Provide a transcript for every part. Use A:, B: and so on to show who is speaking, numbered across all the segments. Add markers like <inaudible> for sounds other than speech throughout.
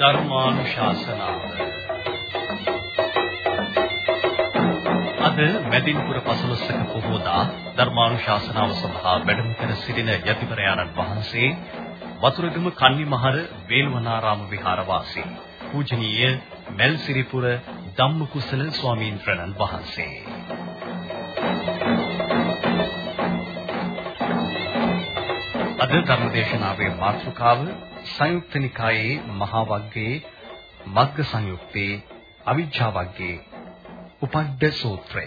A: ධර්මානුශාසනාව. අද මැදින්පුර පසළොස්වක පොහොදා ධර්මානුශාසනාව සඳහා වැඩම කර සිටින යතිවරයාණන් වහන්සේ වතුරුගම කන්නිමහර වේල්වනාරාම විහාරවාසී පූජනීය මල්සිරිපුර ධම්මකුසල ස්වාමීන් වහන්සේ. අද ධර්මදේශනාවේ මාතෘකාව සංයුක්ත නිකායේ මහා වග්ගයේ මග්ග සංයුත්තේ අවිජ්ජා වග්ගයේ උපද්ද සූත්‍රය.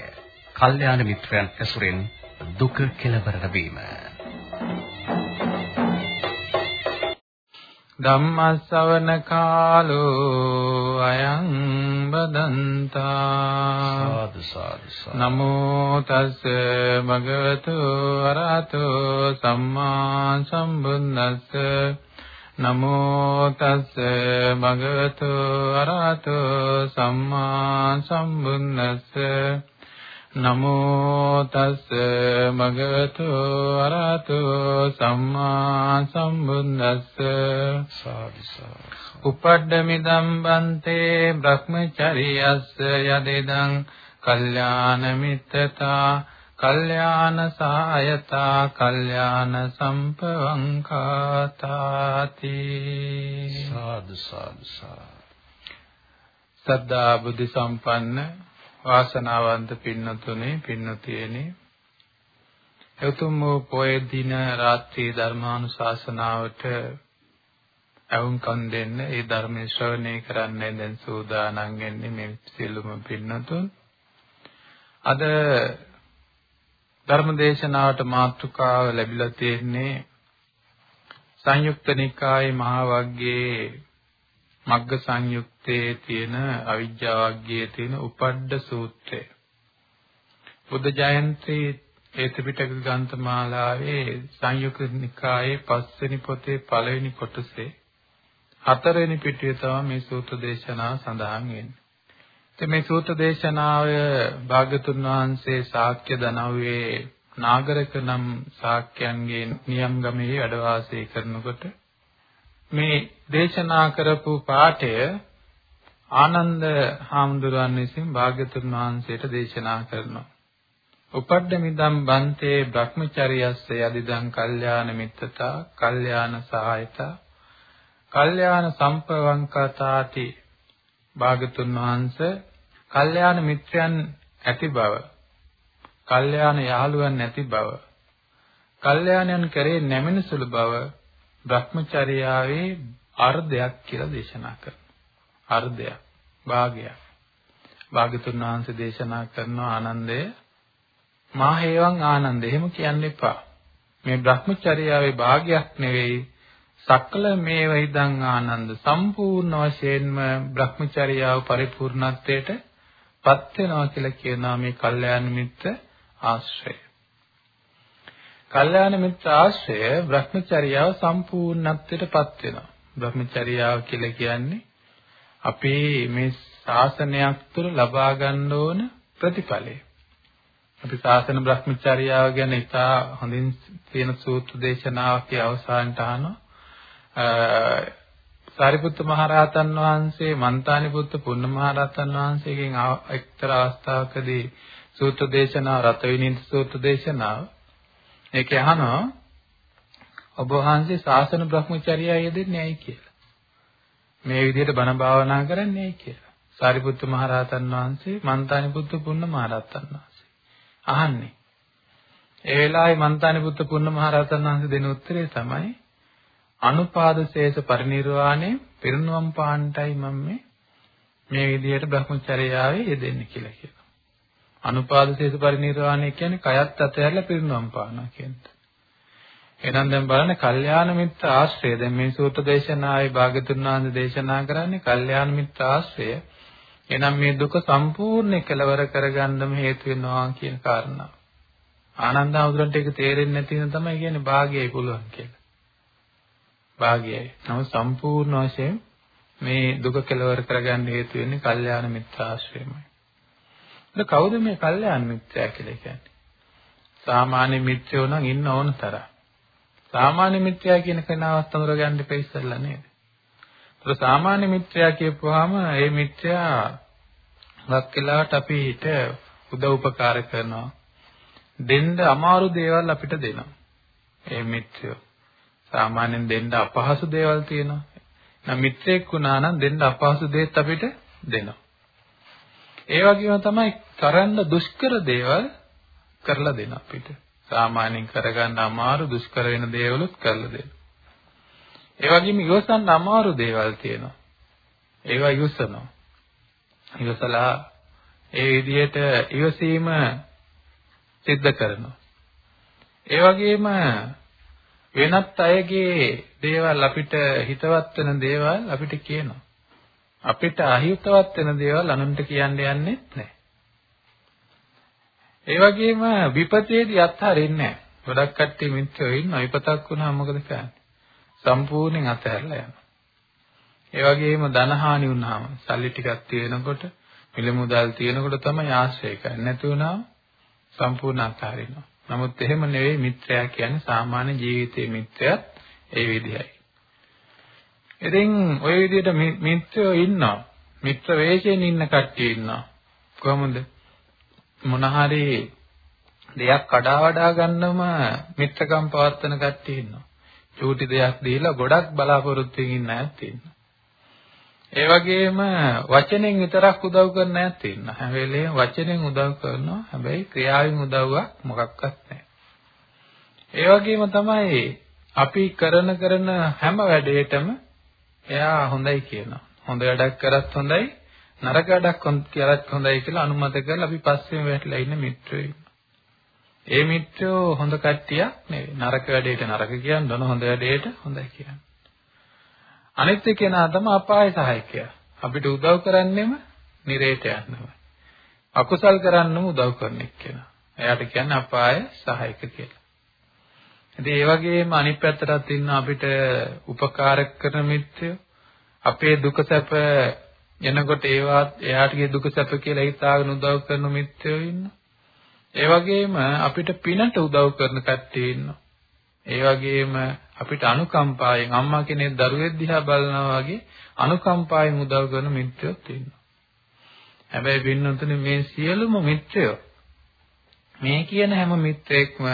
A: කල්යාණ මිත්‍රයන් ඇසුරෙන් දුක කෙලවර වීම.
B: ධම්මස්සවන කාලෝ අයං බදන්තා
A: සාදු සාදු
B: නමෝ තස් භගවතු අරහතෝ සම්මා සම්බුද්දස්ස නමෝ තස් භගවතු අරහතෝ සම්මා සම්බුද්දස්ස. නමෝ තස් භගවතු අරහතෝ සම්මා සම්බුද්දස්ස. උපඩ්ඩමිදම් බන්තේ බ්‍රහ්මචරියස්ස යදෙදං කල්යාණ මිත්තතා කල්යාණ සායතා කල්යාණ සම්පවංකාතාති.
A: සාදු සාදු
B: සද්ධා බුද්ධ සම්පන්න වාසනාවන්ත පින්නතුනේ පින්නතියනේ. එතුම් වූ පොය දින රාත්‍රී ධර්මානුශාසනාවට අවුන්කම් දෙන්න ඒ ධර්මයේ ශ්‍රවණය කරන්න දැන් සූදානම් වෙන්නේ මේ සියලුම පින්නතුන්. අද ධර්මදේශනාවට මාතෘකාව ලැබිලා තියෙන්නේ සංයුක්ත නිකායේ මහා වග්ගයේ මග්ග සංයුත්තේ තියෙන අවිජ්ජා වග්ගයේ තියෙන උපඩ්ඩ සූත්‍රය. බුද්ධ ජයන්ති ඒ ත්‍රිපිටක ග්‍රන්ථමාලාවේ සංයුක්ත නිකායේ පස්වෙනි පොතේ පළවෙනි කොටසේ හතරවෙනි පිටුවේ තමයි මේ සූත්‍ර දේශනාව සඳහන් වෙන්නේ. ඉතින් මේ සූත්‍ර දේශනාව භාගතුන් වහන්සේ ශාක්‍ය දනව්වේ නාගරක නම් ශාක්‍යයන්ගේ නියම් ගමේ වැඩ වාසය කරනකොට මේ දේශනා කරපු පාඨය ආනන්ද හාමුදුරුවන් විසින් භාග්‍යතුන් වහන්සේට දේශනා කරනවා. උපඩ්ඩ මිදම් බන්තේ භ්‍රමචරියස්ස යදිදං කල්යාණ මිත්තතා කල්යාණ සහායතා කල්යාණ සම්පවංකතාති භාගතුන් වහන්සේ කල්යාණ මිත්‍රයන් ඇති බව කල්යාණ යහළුවන් නැති බව කල්යාණයන් කරේ නැමෙන සුළු බව භ්‍රමචර්යාවේ අර්ධයක් කියලා දේශනා කරනවා. අර්ධයක්, භාගයක්. භාගතුන් වහන්සේ දේශනා කරන ආනන්දය මා හේවං ආනන්ද එහෙම කියන්න එපා. මේ භ්‍රමචර්යාවේ භාගයක් නෙවෙයි සකල මේ වෛදං ආනන්ද සම්පූර්ණ වශයෙන්ම භ්‍රමචර්යාව පරිපූර්ණත්වයට පත් වෙනවා කියලා කියනවා මේ කල්යාණ මිත්‍ර ආශ්‍රය. කල්යාණ මිත්‍ර ආශ්‍රය භ්‍රමචර්යාව සම්පූර්ණත්වයටපත් වෙනවා. භ්‍රමචර්යාව කියලා කියන්නේ අපේ මේ ශාසනයක් තුළ ලබා ගන්න ඕන ප්‍රතිඵලය. අපි ශාසන භ්‍රමචර්යාව ගැන ඉතා හොඳින් තියෙන සූත්‍ර දේශනාවක අවසානට අහනවා. සාරිපුත්ත මහරහතන් වහන්සේ මන්තානි පුත්ත පුන්න මහරහතන් වහන්සේගෙන් එක්තරා අවස්ථාවකදී සූත්‍ර දේශනාව රත විනිත් සූත්‍ර දේශනාව ඒකේ අහනවා ඔබ වහන්සේ ශාසන බ්‍රහ්මචර්යය යෙදෙන්නේ ඇයි කියලා. මේ විදිහට බණ භාවනා කරන්නේ ඇයි කියලා. සාරිපුත්ත මහරහතන් වහන්සේ මන්තානි පුත්ත පුන්න මහරහතන් වහන්සේ අහන්නේ. ඒ වෙලාවේ මන්තානි පුත්ත පුන්න මහරහතන් වහන්සේ දෙන උත්තරේ තමයි අනුපාදශේෂ පරිනිර්වාණය පිරිනුවම් පාන්ටයි මම මේ මේ විදිහට බ්‍රහ්මචර්යාවේ යෙදෙන්නේ කියලා කියනවා. අනුපාදශේෂ පරිනිර්වාණය කියන්නේ කයත් අතහැරලා පිරිනුවම් පානවා කියන්නේ. එහෙනම් දැන් බලන්න කල්යාණ මිත්‍ර ආශ්‍රය. දැන් මේ සූත්‍ර දේශනාවේ භාගතුන් වහන්සේ දේශනා කරන්නේ කල්යාණ මිත්‍ර ආශ්‍රය. එහෙනම් මේ දුක සම්පූර්ණ කෙලවර කරගන්නම හේතු වෙනවා කියන කාරණාව. ආනන්ද හඳුරන්ට ඒක තේරෙන්නේ නැති වෙන තමයි කියන්නේ භාගයයි පුළුවන් කියලා. භාගයයි. නමුත් සම්පූර්ණ වශයෙන් මේ දුක කෙලවර කරගන්න හේතු වෙන්නේ කල්යාණ මිත්‍ර ආශ්‍රයමයි. ඒක කවුද මේ කල්යාණ මිත්‍රයා කියලා කියන්නේ? සාමාන්‍ය මිත්‍රයෝ නම් ඉන්න ඕන තරම්. සාමාන්‍ය මිත්‍රයා කියන කෙනාවත් අඳුර ගන්න ඉස්සෙල්ලා නේද? ඒක සාමාන්‍ය මිත්‍රයා කියපුවාම ඒ මිත්‍රයා වක් වෙලාවට අපිට උදව් උපකාර කරනවා. දෙන්න අමාරු දේවල් අපිට දෙනවා. ඒ මිත්‍රයෝ සාමාන්‍යයෙන් දෙන්න අපහසු දේවල් තියෙනවා. නම් මිත්‍රෙක් වුණා නම් දෙන්න අපහසු දේත් අපිට දෙනවා. ඒ වගේම තමයි කරන්න දුෂ්කර දේවල් කරලා දෙන අපිට. සාමාන්‍යයෙන් කරගන්න අමාරු දුෂ්කර වෙන දේවලුත් කරලා දෙනවා. ඒ වගේම ඉවසන්න අමාරු දේවල් තියෙනවා. ඒවා ඉවසනවා. ඉවසලා ඒ විදිහට ඉවසීම සිද්ධ කරනවා. ඒ වගේම වෙනත් අයගේ දේවල් අපිට හිතවත් වෙන දේවල් අපිට කියනවා. අපිට අහිතවත් වෙන දේවල් අනුන්ට කියන්න යන්නේ නැහැ. ඒ වගේම විපතේදී අත්හරින්නේ නැහැ. ගොඩක් කට්ටිය මිත්‍රයෝ ඉන්නවා. විපතක් වුණාම මොකද කරන්නේ? සම්පූර්ණයෙන් අතහැරලා යනවා. ඒ වගේම ධනහානි වුණාම සල්ලි ටිකක් තියෙනකොට මිල මුදල් තියෙනකොට තමයි ආශ්‍රය කරන්නේ. නැති වුණාම සම්පූර්ණ අතහරිනවා. නමුත් එහෙම නෙවෙයි මිත්‍රයා කියන්නේ සාමාන්‍ය ජීවිතයේ මිත්‍රයත් ඒ විදිහයි. ඉතින් ওই විදිහට මිත්‍රයෝ ඉන්නවා. මිත්‍ර වේශයෙන් ඉන්න කට්ටිය ඉන්නවා. කොහොමද? මොන හරි දෙයක් කඩා වඩා ගන්නම මිත්‍රකම් පවත්වන කට්ටිය ඉන්නවා. චූටි දෙයක් දීලා ගොඩක් බලාපොරොත්තුෙන් ඉන්න අයත් ඉන්නවා. ඒ වගේම වචනෙන් විතරක් උදව් කරන අයත් ඉන්නවා. හැම වෙලේම වචනෙන් උදව් කරනවා. හැබැයි ක්‍රියාවෙන් උදව්වක් මොකක්වත් නැහැ. ඒ වගේම තමයි අපි කරන කරන හැම වැඩේටම එයා හොඳයි කියනවා. හොඳ වැඩක් කරත් හොඳයි, නරක වැඩක් කරත් හොඳයි කියලා අනුමත කරලා අපි පස්සෙම වැටලා ඉන්න මිත්‍රයෝ ඒ මිත්‍රයෝ හොඳ කට්ටියක් නෙවෙයි. නරක වැඩේට නරක කියන්න ඕන, හොඳ වැඩේට හොඳයි කියන්න. අනිත් කෙනා තමයි අපාය සහායකයා. අපිට උදව් කරන්නෙම නිරේට යන්නම. අකුසල් කරන්නම උදව් කරන එක්කෙනා. එයාට කියන්නේ අපාය සහායක කියලා. ඉතින් ඒ වගේම අනිත් පැත්තටත් ඉන්න අපිට උපකාර කරන මිත්‍රයෝ අපේ දුක සැප එනකොට ඒවත් එයාටගේ දුක සැප කියලා හිතාගෙන උදව් කරන මිත්‍රයෝ ඉන්නවා. ඒ වගේම අපිට පිනට උදව් කරන කට්ටිය ඉන්නවා. ඒ වගේම අපිට අනුකම්පාවෙන් අම්මා කෙනෙක් දරුවෙක් දිහා බලනවා වගේ අනුකම්පාවෙන් උදව් කරන මිත්‍රයෝත් ඉන්නවා. හැබැයි පින්නතුනේ මේ සියලුම මිත්‍රයෝ මේ කියන හැම මිත්‍රෙක්ම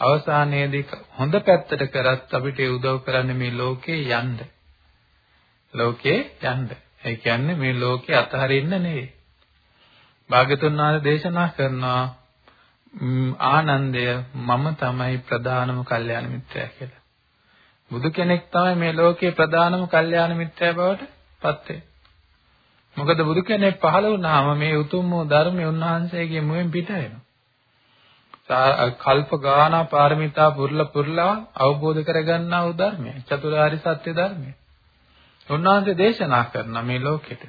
B: අවසානයේදී හොඳ පැත්තට කරත් අපිට උදව් කරන්නේ මේ ලෝකේ යන්න. ලෝකේ යන්න. ඒ කියන්නේ මේ ලෝකේ අතහරින්න නෙවෙයි. භාග්‍යතුන් වහන්සේ දේශනා කරනවා ආනන්දය මම තමයි ප්‍රධානම කල්යාණ මිත්‍රයා කියලා. බුදු කෙනෙක් තමයි මේ ලෝකේ ප්‍රධානම කල්යාණ මිත්‍රයා බවට පත් වෙන්නේ. මොකද බුදු කෙනෙක් පහළ වුණාම මේ උතුම් වූ ධර්මය උන්වහන්සේගේ මුවෙන් පිට වෙනවා. කල්ප ගානා පාරමිතා පුරලා පුරලා අවබෝධ කරගන්නා වූ ධර්මය චතුරාර්ය සත්‍ය ධර්මය. උන්වහන්සේ දේශනා කරන මේ ලෝකෙට.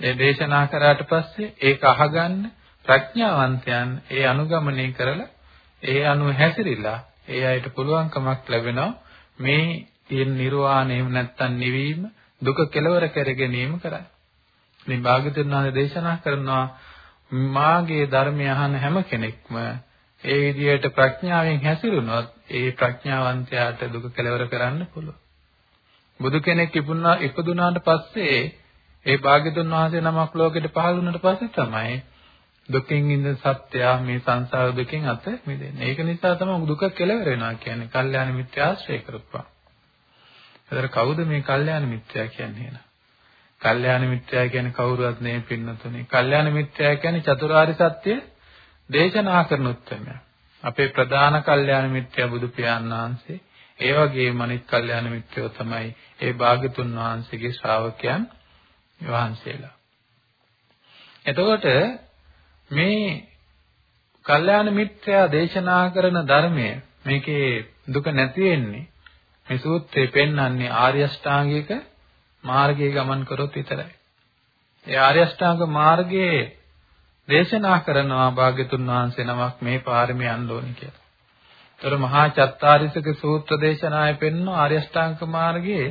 B: ඒ දේශනා කරාට පස්සේ ඒක අහගන්න ප්‍රඥාවන්තයන් ඒ අනුගමනය කරලා ඒ අනුව හැසිරීලා ඒ අයට පුළුවන්කමක් ලැබෙනවා මේ තියෙන නිර්වාණයම නැත්තම් නිවීම දුක කෙලවර කර ගැනීම කරන්න. මේ භාග්‍යතුන් වහන්සේ දේශනා කරනවා මාගේ ධර්මය අහන හැම කෙනෙක්ම ඒ විදිහට ප්‍රඥාවෙන් හැසිරුණොත් ඒ ප්‍රඥාවන්තයාට දුක කෙලවර කරන්න පුළුවන්. බුදු කෙනෙක් ඉපුණා ඉපදුනාට පස්සේ ඒ භාග්‍යතුන් වහන්සේ නමක් ලෝකෙට පහළ වුණාට පස්සේ තමයි දුකින් ඉඳ සත්‍යය මේ සංසාර දුකින් අත මිදෙන්නේ. ඒක නිසා තමයි දුක කෙලවර වෙනවා කියන්නේ. කල්යාණ මිත්‍ය ආශ්‍රය කරපුවා. ඒතර කවුද මේ කල්යාණ මිත්‍යා කියන්නේ එහෙනම්? කල්යාණ මිත්‍යා කියන්නේ කවුරුවත් නෙවෙයි පින්නතුනේ. කල්යාණ මිත්‍යා කියන්නේ චතුරාර්ය සත්‍ය දේශනා කරන උත්තරමය. අපේ ප්‍රධාන කල්යාණ මිත්‍යා බුදු පියාණන් වහන්සේ. ඒ වගේම අනිත් කල්යාණ මිත්‍රයෝ තමයි ඒ භාග්‍යතුන් වහන්සේගේ ශ්‍රාවකයන් වහන්සේලා. එතකොට මේ කල්යාණ මිත්‍යා දේශනා කරන ධර්මය මේකේ දුක නැති වෙන්නේ මේ සූත්‍රේ පෙන්වන්නේ ආර්ය අෂ්ටාංගික මාර්ගයේ ගමන් කරොත් විතරයි. ඒ ආර්ය අෂ්ටාංග මාර්ගයේ දේශනා කරනවා භාග්‍යතුන් වහන්සේ නමක් මේ පාරමී යන්න ඕනේ කියලා. ඒතර මහා චත්තාරිසක සූත්‍ර දේශනාවේ පෙන්වන ආර්ය අෂ්ටාංග මාර්ගයේ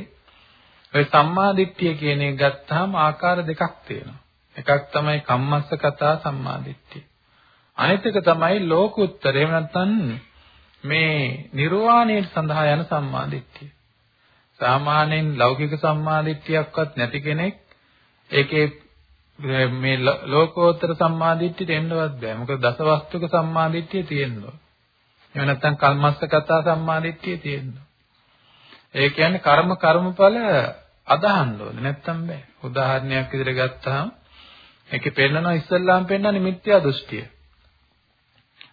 B: ඔය සම්මා දිට්ඨිය කියන එක ගත්තාම ආකාර දෙකක් තියෙනවා. එකක් තමයි කම්මස්ස කතා සම්මාදිට්ඨිය. අනිත් එක තමයි ලෝකුත්තර. එහෙම නැත්නම් මේ නිර්වාණය සඳහා යන සම්මාදිට්ඨිය. සාමාන්‍යයෙන් ලෞකික සම්මාදිට්ඨියක්වත් නැති කෙනෙක් ඒකේ මේ ලෝකෝත්තර සම්මාදිට්ඨියට එන්නවත් බෑ. මොකද දසවස්තුක සම්මාදිට්ඨිය තියෙනවා. එහෙම නැත්නම් කල්මස්සගත සම්මාදිට්ඨිය තියෙනවා. ඒ කියන්නේ කර්ම කර්මඵල අදහන්න ඕනේ නැත්තම් බෑ. උදාහරණයක් විදිහට ගත්තාම ඒකේ පෙන්නනවා ඉස්සල්ලාම් පෙන්නන්නේ මිත්‍යා දෘෂ්ටිය.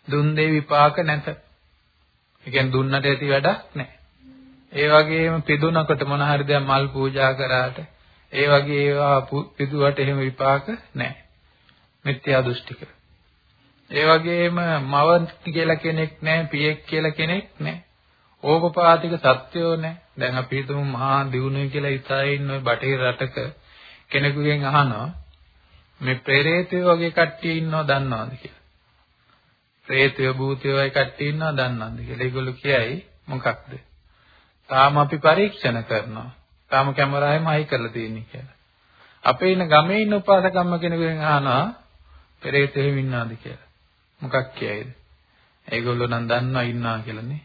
B: දුන් දේ විපාක නැත. ඒ කියන්නේ දුන්නට ඇති වැඩක් නැහැ. ඒ වගේම පිදුනකට මොන හරි දෙයක් මල් පූජා කරාට ඒ වගේ ඒවා පිදුවට එහෙම විපාක නැහැ. මිත්‍යා දෘෂ්ටික. ඒ වගේම මව කියලා කෙනෙක් නැහැ, පියෙක් කියලා කෙනෙක් නැහැ. ඕපපාතික සත්‍යෝ නැහැ. දැන් අපි හිතමු මහා දියුණුවයි කියලා ඉතයි ඉන්න ඔය බටහිර රටක කෙනෙකුගෙන් අහනවා මේ ප්‍රේතයෝ වගේ කට්ටිය ඉන්නව දන්නවද කියලා. ප්‍රේතයෝ භූතයෝ වගේ කට්ටිය ඉන්නව දන්නවද කියලා. ඒගොල්ලෝ කියයි මොකක්ද? තාම අපි පරීක්ෂණ කරනවා. තාම කැමරාවෙම අයි කරලා තියෙන්නේ කියලා. අපේ ඉන්න ගමේ ඉන්න උපාසකම්ම කෙනෙකුගෙන් අහනවා ප්‍රේතයෝ ඉන්නවද කියලා. මොකක් කියයිද? ඒගොල්ලෝ නම් දන්නවා ඉන්නවා කියලානේ.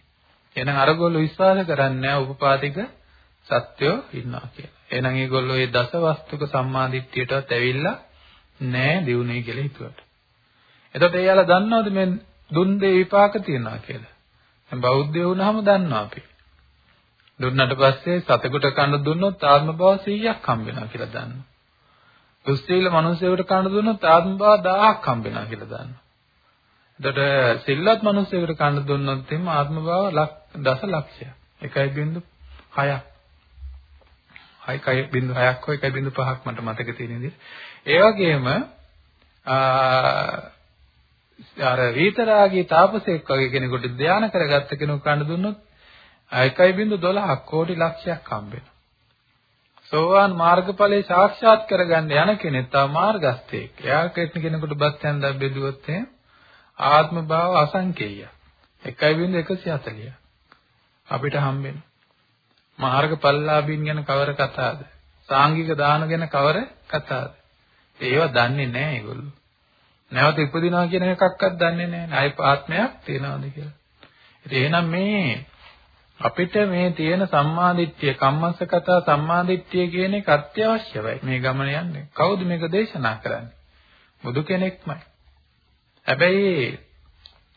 B: එහෙනම් අරගොල්ලෝ විශ්වාස කරන්නේ නැහැ උපපාතික සත්‍යෝ ඉන්නවා කියලා. එහෙනම් ඒගොල්ලෝ මේ දසවස්තුක සම්මාදිට්ඨියටත් ඇවිල්ලා නැහැ දිනුනේ කියලා හිතුවට. එතකොට එයාලා දන්නවද මේ දුන් දේ විපාක තියනවා කියලා? දැන් බෞද්ධය වුණාම දන්නවා අපි. දුන්නට පස්සේ සතෙකුට කන්න දුන්නොත් ආත්ම භව 100ක් හම්බ වෙනවා කියලා දන්නවා. දුස්සීල මිනිසෙකුට කන්න දුන්නොත් ආත්ම භව 1000ක් හම්බ වෙනවා කියලා දන්නවා. එතකොට සිල්වත් මිනිසෙකුට කන්න දුන්නොත් එimhe ආත්ම භව දස ලක්ෂයක්. 1.6ක්. 1.6ක් හෝ 1.5ක් මට මතක තියෙන විදිහට. ඒ වගේම අර විතරාගී තාපසෙක් වගේ කෙනෙකුට ධානය කරගත්ත කෙනෙකු කන්න දුන්නොත් 1.12ක් කෝටි ලක්ෂයක් හම්බ වෙනවා. සෝවාන් මාර්ගඵලයේ සාක්ෂාත් කරගන්න යන කෙනෙක් තව මාර්ගස්තේක්. එයා කෙනෙකුට බත් හැන්දක් බෙදුවොත් ආත්ම භාව අසංකේයය. 1.140. අපිට හම්බෙන්නේ. මාර්ගඵලලාභීන් ගැන කවර කතාවද? සාංගික දාන ගැන කවර කතාවද? ඒවා දන්නේ නැහැ ඒගොල්ලෝ. නැවත ඉපදිනවා කියන එකක්වත් දන්නේ නැහැ. ආයි ආත්මයක් තියනවාද කියලා. ඉතින් එහෙනම් මේ අපිට මේ තියෙන සම්මාදිට්ඨිය කම්මස්සකත සම්මාදිට්ඨිය කියන එක අත්‍යවශ්‍යයි මේ ගමන යන්නේ. කවුද මේක දේශනා කරන්නේ? බුදු කෙනෙක්මයි. හැබැයි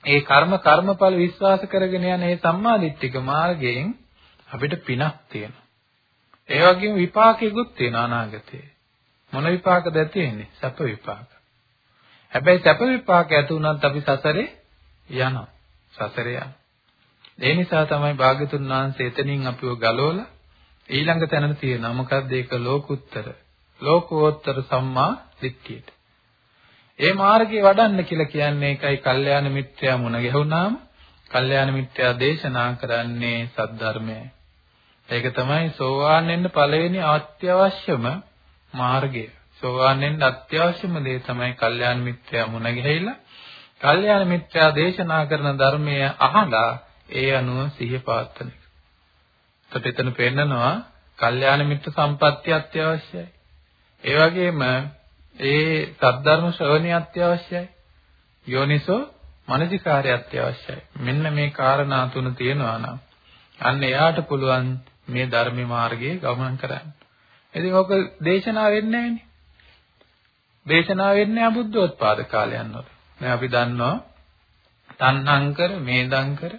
B: ඒ කර්ම කර්මඵල විශ්වාස කරගෙන යන මේ සම්මාදිට්ඨික මාර්ගයෙන් අපිට පිනක් තියෙනවා. ඒ වගේම විපාකෙකුත් තියෙනවා අනාගතේ. මොන විපාකද තියෙන්නේ? සැප විපාක. හැබැයි සැප විපාක ඇති වුණත් අපි සසරේ යනවා. සසරේ යනවා. ඒ නිසා තමයි භාග්‍යතුන් වහන්සේ එතනින් අපිව ගලවලා ඊළඟ තැනට තියෙනවා. මොකද්ද ඒක ලෝකුත්තර. ලෝකෝත්තර සම්මා දිට්ඨියට. ඒ මාර්ගේ වඩන්න කියලා කියන්නේ ඒකයි කල්යාණ මිත්‍යා මුණ ගැහුණාම කල්යාණ මිත්‍යා දේශනා කරන්නේ සද්ධර්මය. ඒක තමයි සෝවාන් වෙන්න පළවෙනි අත්‍යවශ්‍යම මාර්ගය. සෝවාන් වෙන්න අත්‍යවශ්‍යම දේ තමයි කල්යාණ මිත්‍යා මුණ ගැහිලා කල්යාණ මිත්‍යා දේශනා කරන ධර්මය අහලා ඒ අනුව සිහිය පවත්වන එක. එතකොට එතන පෙන්නනවා කල්යාණ මිත්‍ර සම්පත්‍ය අත්‍යවශ්‍යයි. ඒ වගේම ඒ සද්ධර්ම ශ්‍රවණය අත්‍යවශ්‍යයි. යෝනිසෝ මනසිකාරය අත්‍යවශ්‍යයි. මෙන්න මේ කාරණා තුන තියෙනවා නම් අන්න එයාට පුළුවන් මේ ධර්ම මාර්ගයේ ගමන් කරන්න. ඉතින් ඔක දේශනා වෙන්නේ නැහැනේ. දේශනා වෙන්නේ අබුද්ධෝත්පාද කාලයන් වල. දැන් අපි දන්නවා තණ්හංකර, මේදංකර,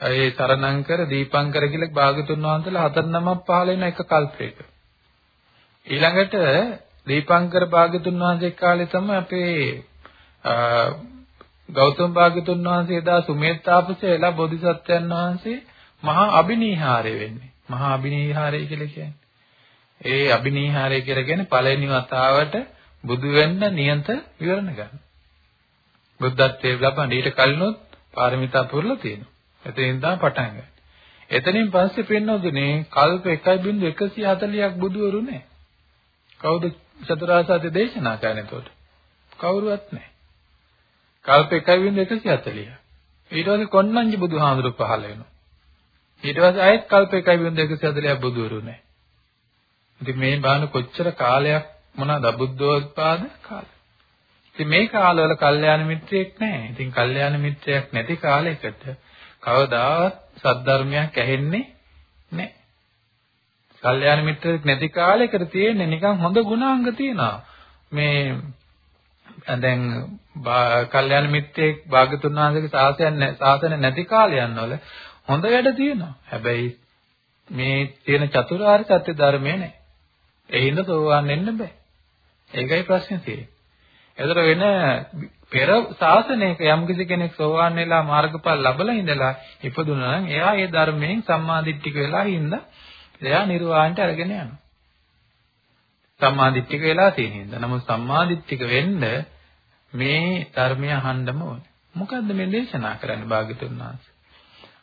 B: ඒ සරණංකර, දීපංකර කියලා භාගතුන් වහන්සේලා හතර නමක් පහල වෙන එක කල්පයක. ඊළඟට දීපංකර භාග්‍යතුන් වහන්සේ කාලේ තමයි අපේ ගෞතම භාග්‍යතුන් වහන්සේ එදා සුමේත් තාපසය එලා බෝධිසත්වයන් වහන්සේ මහා අබිනීහාරය වෙන්නේ. මහා අබිනීහාරය කියලා කියන්නේ. ඒ අබිනීහාරය කියලා කියන්නේ පළවෙනි වතාවට බුදු වෙන්න නියත විවරණ ගන්න. බුද්ධත්වයේ ලබන ඊට කලිනුත් පාරමිතා පුරලා තියෙනවා. එතනින් තමයි පටන් ගන්නේ. එතනින් පස්සේ පෙන්වදුනේ කල්ප 1.140ක් බුදුවරු නැහැ. කවුද චතුරාර්ය සත්‍ය දේශනා කරන්නේ එතකොට? කවුරුවත් නැහැ. කල්ප 1.140. ඊට පස්සේ කොණ්ණඤ්ඤ බුදුහාමුදුරු පහළ වෙනවා. ඊට පස්සේ ආයෙත් කල්ප 1.140ක් බුදුවරු නැහැ. ඉතින් මේ බාන කොච්චර කාලයක් මොනවාද බුද්ධෝත්පාද කාලය. ඉතින් මේ කාලවල කල්යාණ මිත්‍රයෙක් නැහැ. ඉතින් කල්යාණ මිත්‍රයෙක් නැති කාලයකට කවදාවත් සද්ධර්මයක් ඇහෙන්නේ නැහැ. කල්යාණ මිත්‍රෙක් නැති කාලයකට තියෙන්නේ නිකන් හොඳ ගුණාංග තියෙනවා. මේ දැන් කල්යාණ මිත්‍රෙක් භාගතුන් වහන්සේගේ සාසයන් සාසන නැති කාලයන් වල හොඳ වැඩ තියෙනවා. හැබැයි මේ තියෙන චතුරාර්ය සත්‍ය ධර්මය නැහැ. ඒ හින්දා සෝවාන් වෙන්න බෑ. ඒකයි ප්‍රශ්නේ තියෙන්නේ. ඒතර වෙන පෙර ශාසනයක යම්කිසි කෙනෙක් සෝවාන් වෙලා මාර්ගඵල ලැබලා ඉඳලා ඉපදුනා නම් එයා ඒ ධර්මයෙන් සම්මාදිට්ඨික වෙලා ඉඳලා එයා නිර්වාණයට අරගෙන යනවා. සම්මාදිට්ඨික වෙලා තියෙන හින්දා. නමුත් සම්මාදිට්ඨික වෙන්න මේ ධර්මය අහන්නම ඕනේ. මොකද්ද මේ දේශනා කරන්නේ භාග්‍යතුන් වහන්සේ?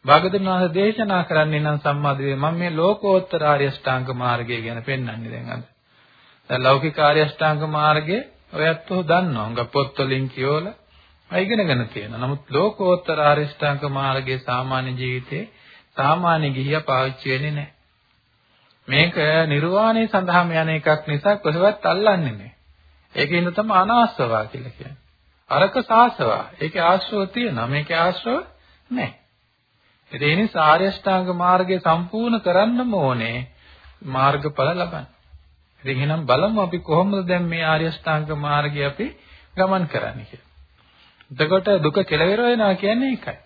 B: භාග්‍යතුන් වහන්සේ දේශනා කරන්නේ නම් සම්මාදිවේ මම මේ ලෝකෝත්තර ආර්ය අෂ්ටාංග මාර්ගය ගැන පෙන්වන්නේ දැන් අද. දැන් ලෞකික ආර්ය අෂ්ටාංග මාර්ගයේ ඔයත් ඔහ දන්නවා. හුඟ පොත් වලින් කියවලා ඉගෙනගෙන තියෙනවා. නමුත් ලෝකෝත්තර ආරියෂ්ඨාංග මාර්ගයේ සාමාන්‍ය ජීවිතේ සාමාන්‍ය ගිහියා පාවිච්චි වෙන්නේ නැහැ. මේක නිර්වාණය සඳහාම යන එකක් නිසා කොහෙවත් අල්ලන්නේ නැහැ. ඒකින්ද තමයි අනාස්වවා කියලා කියන්නේ. අරක සාසවා. ඒකේ ආශ්‍රව තියෙනවා. මේකේ ආශ්‍රව නැහැ. ඒ නිසා ආර්යෂ්ටාංග මාර්ගය සම්පූර්ණ කරන්නම ඕනේ මාර්ගඵල ලබන්න. ඉතින් එහෙනම් බලමු අපි කොහොමද දැන් මේ ආර්ය ශ්‍රාංග මාර්ගය අපි ගමන් කරන්නේ කියලා. එතකොට දුක කෙලවර වෙනවා කියන්නේ ඒකයි.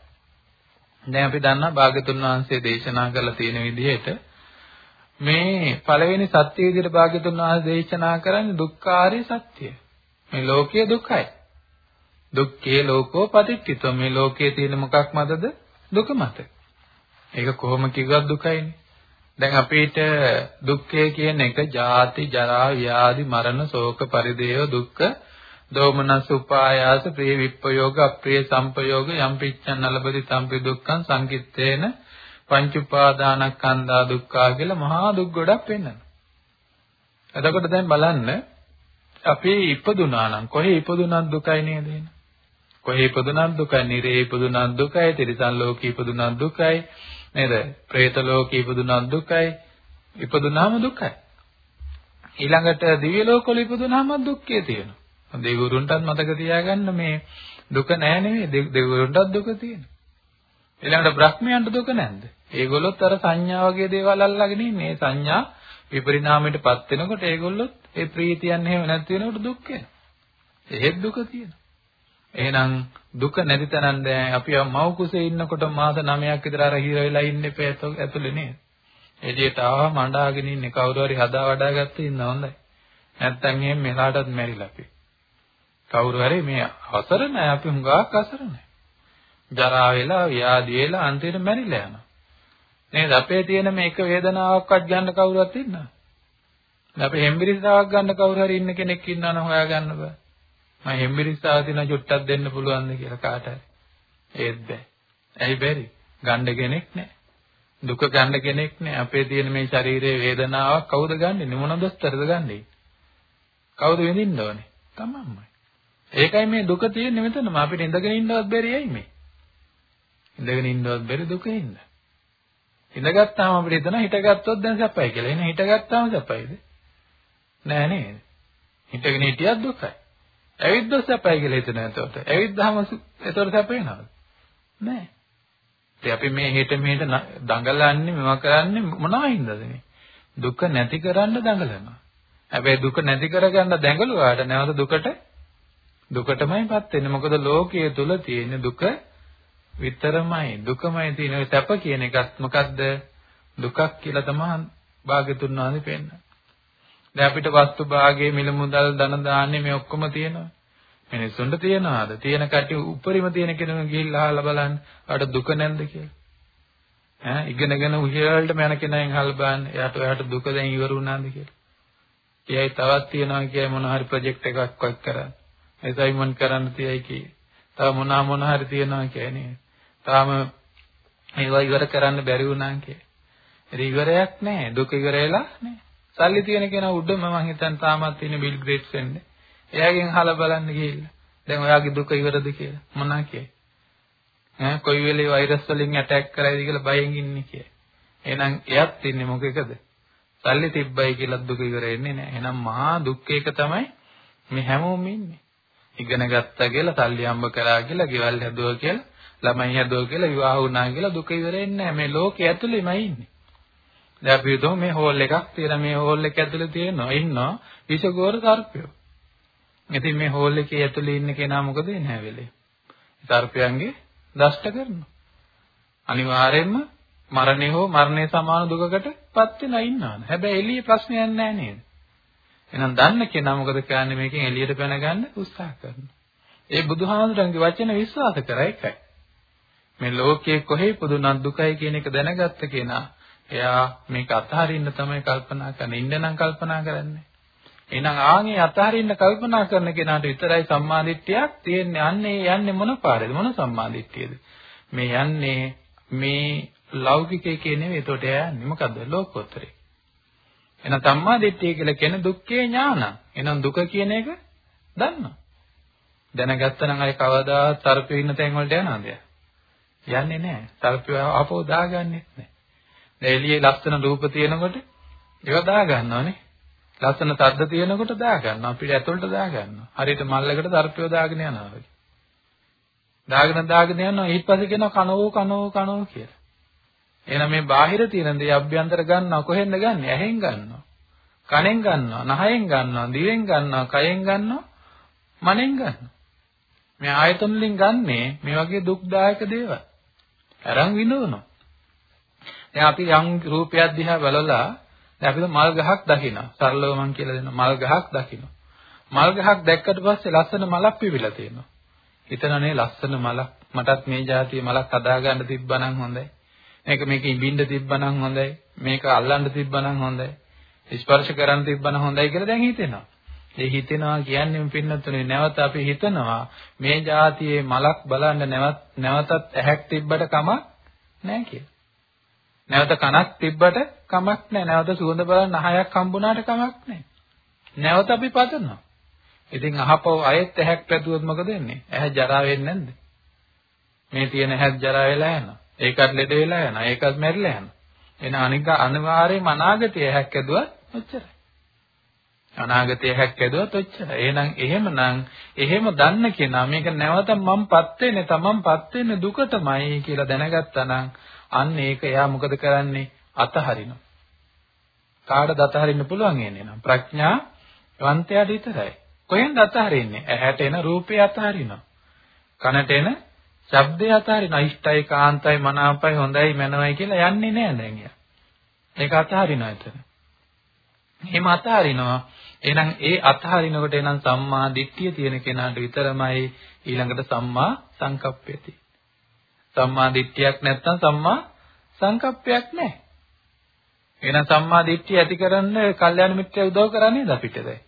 B: දැන් අපි දන්නා භාගතුන් වහන්සේ දේශනා කරලා තියෙන විදිහට මේ පළවෙනි සත්‍ය විදිහට භාගතුන් වහන්සේ දේශනා කරන්නේ දුක්ඛාරය සත්‍යය. මේ ලෝකයේ දුකයි. දුක්ඛේ ලෝකෝ පටිච්චිතෝ මේ ලෝකයේ තියෙන මොකක් මතද? දුක මත. ඒක කොහොම කිව්වත් දුකයිනේ. දැන් අපිට දුක්ඛය කියන එක ජාති ජරා ව්‍යාධි මරණ ශෝක පරිදේව දුක්ඛ දෝමනස් උපායාස ප්‍රිය විප්පයෝග අප්‍රිය සංපයෝග යම් පිච්ඡන් නලබති තම්පි දුක්ඛං සංකිට්ඨේන පංච උපාදානස්කන්ධා දුක්ඛා කියලා මහා දුක් ගොඩක් වෙන්නනවා. එතකොට දැන් බලන්න අපි ඉපදුනා නම් කොහේ ඉපදුනත් දුකයි නේද එන්නේ? කොහේ ඉපදුනත් දුකයි, නිරේ ඉපදුනත් දුකයි, තිරිසන් ලෝකේ ඉපදුනත් දුකයි, නේද? പ്രേත ලෝකේ ඉපදුනත් දුකයි. ඉපදුනාම දුකයි. ඊළඟට දිව්‍ය ලෝකවල ඉපදුනාම දුක්ඛය තියෙනවා. දෙවිවරුන්ටත් මතක තියාගන්න මේ දුක නෑ නෙවෙයි දෙවිවරුන්ටත් දුක තියෙනවා. ඊළඟට බ්‍රහ්මයන්ට දුක නැද්ද? ඒගොල්ලොත් අර සංඥා වගේ දේවල් අල්ලගෙන ඉන්නේ. සංඥා විපරිණාමයටපත් වෙනකොට ඒගොල්ලොත් ඒ ප්‍රීතියන් එහෙම නැති වෙනකොට දුක් වෙනවා. එහෙත් දුක තියෙනවා. එහෙනම් දුක නැති තැනන් දැන් අපි මව් කුසේ ඉන්නකොට මාස 9ක් විතර අර හිර වෙලා ඉන්න එපා ඇතුලේ නේද? එළියට ආවම අඬාගෙන ඉන්නේ කවුරු හරි හදා වඩා ගත්තේ ඉන්න හොඳයි. නැත්තම් එහෙම මෙලාටත් මැරිලා අපි. කවුරු හරි මේ අසරණයි අපි හුඟක් අසරණයි. ජරා වෙලා ව්‍යාධි වෙලා අන්තිමට මැරිලා යනවා. නේද? අපේ තියෙන මේක වේදනාවක්වත් ගන්න කවුරුවත් ඉන්නවද? අපි හෙම්බිරිස්සාවක් ගන්න කවුරු හරි ඉන්න කෙනෙක් ඉන්නවනම් හොයා ගන්න බෑ. මම හෙම්බිරිස්සාව තියෙන චුට්ටක් දෙන්න පුළුවන්ද කියලා කාට හරි. ඒත් බෑ. ඇයි බැරි? ගන්න කෙනෙක් නැහැ. දුක ගන්න කෙනෙක් නැහැ. අපේ තියෙන මේ ශරීරයේ වේදනාවක් කවුද ගන්නෙ? මොන දොස්තරද ගන්නෙ? කවුද විඳින්න ඕනේ? තමන්මයි. ඒකයි මේ දුක තියෙන්නේ මෙතනම. අපිට ඉඳගෙන ඉන්නවත් බැරි ඇයි මේ? ඉඳගෙන ඉන්නවත් බැරි දුකින්ද? ඉඳගත්තාම අපිට හිතන හිටගත්තොත් දැන් සැපයි කියලා. එහෙනම් හිටගත්තාම සැපයිද? නෑ නේද? හිටගෙන හිටියත් දුකයි. ඇවිද්දොත් සැපයි කියලා හිතන එතකොට. ඇවිද්දාම එතකොට සැප වෙනවද? නෑ. ඉතින් අපි මේ හෙට මෙහෙට දඟලන්නේ මේවා කරන්නේ මොනවා හින්දාද මේ? දුක නැති කරන්න දඟලනවා. හැබැයි දුක නැති කරගන්න දැඟලුවාට නැවත දුකට දුකටමයිපත් වෙන්නේ. මොකද ලෝකයේ තුල තියෙන දුක විතරමයි. දුකමයි තියෙන සැප කියන එකත් මොකද්ද? දුකක් කියලා තමයි භාග්‍යතුන් වහන්සේ පෙන්නන්නේ. දැන් අපිට වස්තු භාගයේ මිල මුදල් ධන දාන්නේ මේ ඔක්කොම තියෙනවා. මිනිස්සුන්ට තියනවාද? තියෙන කටි උපරිම තියෙන කෙනෙක් ගිහිල්ලා අහලා බලන්න. ආට දුක නැද්ද කියලා. ඈ ඉගෙනගෙන උහිරවලට යන කෙනෙක් අහලා බලන්න. එයාට ඔයාට දුක දැන් ඉවර වුණාද කියලා. එයයි තවත් තියනවා කියයි මොන හරි ප්‍රොජෙක්ට් එකක් වක් කරන්න. අසයින්මන්ට් කරන්න තියයි කි. තව මොන මොන හරි තියනවා කියන්නේ. තාම ඒවා ඉවර කරන්න බැරි වුණා කිය. ඒක ඉවරයක් නෑ. දුක ඉවර වෙලා නෑ. සල්ලි තියෙන කෙනා උඩම මං හිතන්නේ තාමත් ඉන්නේ බිල් ග්‍රේට්ස් වෙන්නේ. එයාගෙන් අහලා බලන්න ගිහිල්ලා. දැන් ඔයාගේ දුක ඉවරද කියලා. මොනවා කියයි? ඈ කොයි වෙලේ වෛරස් වලින් ඇටැක් කරයිද කියලා බයෙන් ඉන්නේ කියයි. එහෙනම් එයත් ඉන්නේ මොකේකද? සල්ලි තිබ්බයි කියලා දුක ඉවර වෙන්නේ නැහැ. එහෙනම් මහා දුක්ඛයක තමයි මේ හැමෝම ඉන්නේ. ඉගෙන ගත්තා කියලා සල්ලි හම්බ කරා කියලා ගෙවල් හැදුවා කියලා ළමයි හැදුවා කියලා විවාහ වුණා කියලා දුක ඉවර වෙන්නේ නැහැ. මේ ලෝකයේ ඇතුළෙමයි ඉන්නේ. දැන් අපි හිතමු මේ හෝල් එකක් තියෙන මේ හෝල් එක ඇතුලේ තියෙනවා ඉන්නවා විෂගෝර සර්පයෝ. ඉතින් මේ හෝල් එකේ ඇතුලේ ඉන්න කෙනා මොකද වෙන්නේ හැවෙලේ? සර්පයන්ගේ දෂ්ට කරනවා. අනිවාර්යයෙන්ම මරණය හෝ මරණය සමාන දුකකට පත් වෙලා ඉන්නවා. හැබැයි එළියේ ප්‍රශ්නයක් නැහැ නේද? එහෙනම් දන්න කෙනා මොකද කියන්නේ මේකෙන් එළියට පැන ගන්න උත්සාහ කරනවා. ඒ බුදුහාමුදුරන්ගේ වචන විශ්වාස කර එකයි. මේ ලෝකයේ කොහේ පුදුනක් දුකයි කියන එක දැනගත්ත කෙනා එයා මේක අතහරින්න තමයි කල්පනා කරන්නේ. ඉන්න නම් කල්පනා කරන්නේ. එහෙනම් ආන්ගේ අතහරින්න කල්පනා කරන කෙනාට විතරයි සම්මාදිට්ඨියක් තියෙන්නේ. අන්නේ යන්නේ මොන පාරේද? මොන සම්මාදිට්ඨියද? මේ යන්නේ මේ ලෞකිකයේ නෙවෙයි. ඒතකොට යන්නේ මොකද්ද? ලෝකෝත්තරේ. එහෙනම් සම්මාදිට්ඨිය කියලා කියන්නේ දුක්ඛේ ඥාන. එහෙනම් දුක කියන එක දන්නවා. දැනගත්තා නම් අය කවදා සර්පේ ඉන්න තැන් වලට යනවද? යන්නේ නැහැ. සර්පය ආපහු දාගන්නෙත් නැහැ. දැන් එළියේ ලස්සන රූප තියෙනකොට ඒවා දාගන්නවනේ. ලස්සන තද්ද තියෙනකොට දාගන්නවා. අපිට ඇතුළට දාගන්නවා. හරියට මල්ලකට සර්පය දාගෙන යනවා වගේ. දාගෙන දාගෙන යනවා ඊට පස්සේ කියනවා කනෝ කනෝ කනෝ කියලා. එහෙනම් මේ බාහිර තියෙන දේ අභ්‍යන්තර ගන්නවා කොහෙන්ද ගන්නෙ? ඇහෙන් ගන්නවා. කනෙන් ගන්නවා, නහයෙන් ගන්නවා, දිවෙන් ගන්නවා, කයෙන් ගන්නවා, මනෙන් ගන්නවා. මේ ආයතන වලින් ගන්නෙ මේ වගේ දුක්දායක දේවල්. අරන් විඳවනවා. දැන් අපි යම් රූපයක් දිහා බලලා දැන් අපිට මල් ගහක් දකිනවා. සරලව මං කියලා දෙන්න මල් ගහක් දකිනවා. මල් ගහක් දැක්කට පස්සේ ලස්සන මලක් පිවිලා තියෙනවා. හිතනනේ ලස්සන මලක් මටත් මේ જાතිය මලක් හදාගන්න තිබ්බනම් හොඳයි. මේක මේක ඉඹින්න තිබ්බනම් හොඳයි. මේක අල්ලන්න තිබ්බනම් හොඳයි. ස්පර්ශ කරන්න තිබ්බනම් හොඳයි කියලා දැන් හිතෙනවා. ඒ හිතෙනවා කියන්නේ පින්නතුනේ නැවත අපි හිතනවා මේ જાතියේ මලක් බලන්න නැවත් නැවතත් ඇහැක් තිබ්බට කමක් නැහැ කියලා. නැවත කනක් තිබ්බට කමක් නැහැ. නැවත සුවඳ බලන්න නහයක් හම්බුණාට කමක් නැහැ. නැවත අපි පතනවා. ඉතින් අහපව අයෙත් ඇහැක් පැතුවොත් මොකද වෙන්නේ? ඇහැ ජරා වෙන්නේ නැද්ද? මේ තියෙන ඇහත් ජරා වෙලා යනවා. ඒකත් ලෙඩ වෙලා යනවා. ඒකත් මැරිලා යනවා. එන අනික අනිවාර්යයෙන්ම අනාගතයේ හැක් ඇදුවත් ඔච්චරයි. අනාගතයේ හැක් ඇදුවත් ඔච්චරයි. එහෙනම් එහෙමනම් එහෙම දන්න කෙනා මේක නැවත මම්පත් වෙන්නේ තමන්පත් වෙන්නේ දුකටමයි කියලා දැනගත්තා නම් අන්න ඒක එයා මොකද කරන්නේ? අතහරිනවා. කාටද අතහරින්න පුළුවන් එන්නේ නම් ප්‍රඥා වන්තයාට විතරයි. කොහෙන්ද අතහරින්නේ? ඇහැට එන රූපේ අතහරිනවා. කනට එන ශබ්දය අතහරිනවා. ඉෂ්ටයි, කාන්තයි, මනාපයි, හොඳයි, මනවයි කියලා යන්නේ නැහැ දැන් යා. ඒක අතහරිනවා එතන. එහෙම අතහරිනවා. එහෙනම් ඒ අතහරිනකොට එනම් සම්මා දිට්ඨිය තියෙන කෙනාට විතරමයි ඊළඟට සම්මා සංකප්පය තියෙන්නේ. සම්මා දිට්ඨියක් නැත්නම් සම්මා සංකප්පයක් නැහැ. එහෙනම් සම්මා දිට්ඨිය ඇති කරන්න කල්යාණ මිත්‍රය උදව් කරන්නේද අපිට දැන්?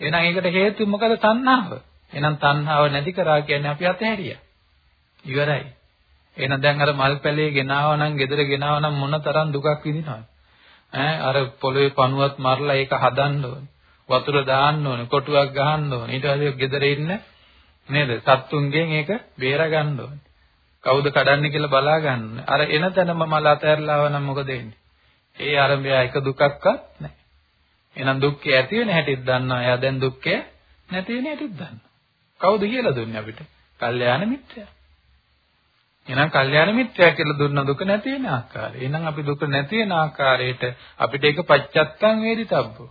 B: එහෙනම් ඒකට හේතුව මොකද? තණ්හාව. එහෙනම් තණ්හාව නැති කරා කියන්නේ අපි අතහැරියා. ඉවරයි. එහෙනම් දැන් අර මල් පැලේ ගෙනාව නම් ගෙදර ගෙනාව නම් මොන තරම් දුකක් විඳිනවද? ඈ අර පොළවේ පණුවත් මරලා ඒක හදන්න ඕනේ. වතුර දාන්න ඕනේ, කොටුවක් ගහන්න ඕනේ. ඊට පස්සේ ගෙදර ඉන්න නේද? සත්තුන්ගෙන් ඒක බේර ගන්න ඕනේ. කවුද කඩන්නේ කියලා බලා ගන්න. අර එන තැනම මල අතහැරලා ආව නම් මොකද වෙන්නේ? ඒ අරඹය එක දුකක්වත් නැහැ. එහෙනම් දුක්ඛය ඇති වෙන හැටිත් දන්නවා. එයා දැන් දුක්ඛය නැති වෙන හැටිත් දන්නවා. කවුද කියලා දුන්නේ අපිට? කල්යාණ මිත්‍රයා. එහෙනම් කල්යාණ මිත්‍රයා කියලා දුන්න දුක නැති වෙන ආකාරය. එහෙනම් අපි දුක නැති වෙන ආකාරයට අපිට ඒක පච්චත්තං වේදිතබ්බෝ.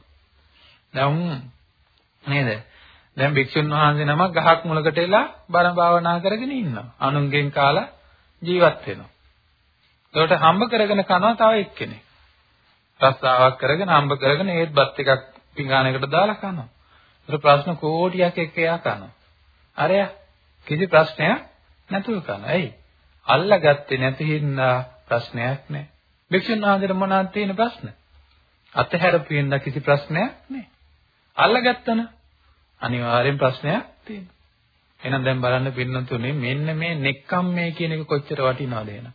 B: දැන් නේද? දැන් භික්ෂුන් වහන්සේ නමක් ගහක් මුලකට එලා බණ භාවනා කරගෙන ඉන්නවා. අනුන්ගෙන් කාලා ජීවත් වෙනවා. ඒකට හම්බ කරගෙන කනවා තව එක්කෙනෙක්. රස්සාවක් කරගෙන හම්බ කරගෙන ඒත් බත් එකක් පිඟානයකට දාලා කනවා. ඒක ප්‍රශ්න කෝටියක් එක්ක එයා කනවා. අරයා කිසි ප්‍රශ්නයක් නැතුව කනවා. එයි අල්ලගත්තේ නැති හින්දා ප්‍රශ්නයක් නැහැ. භික්ෂුන් වහන්සේට මොනවද තියෙන ප්‍රශ්න? අතහැරපු හින්දා කිසි ප්‍රශ්නයක් නැහැ. අල්ලගත්තන අනිවාර්යෙන් ප්‍රශ්නයක් තියෙනවා. එහෙනම් දැන් බලන්න පින්නතුනේ මෙන්න මේ නෙක්ඛම්මේ කියන එක කොච්චර වටිනවද එහෙනම්.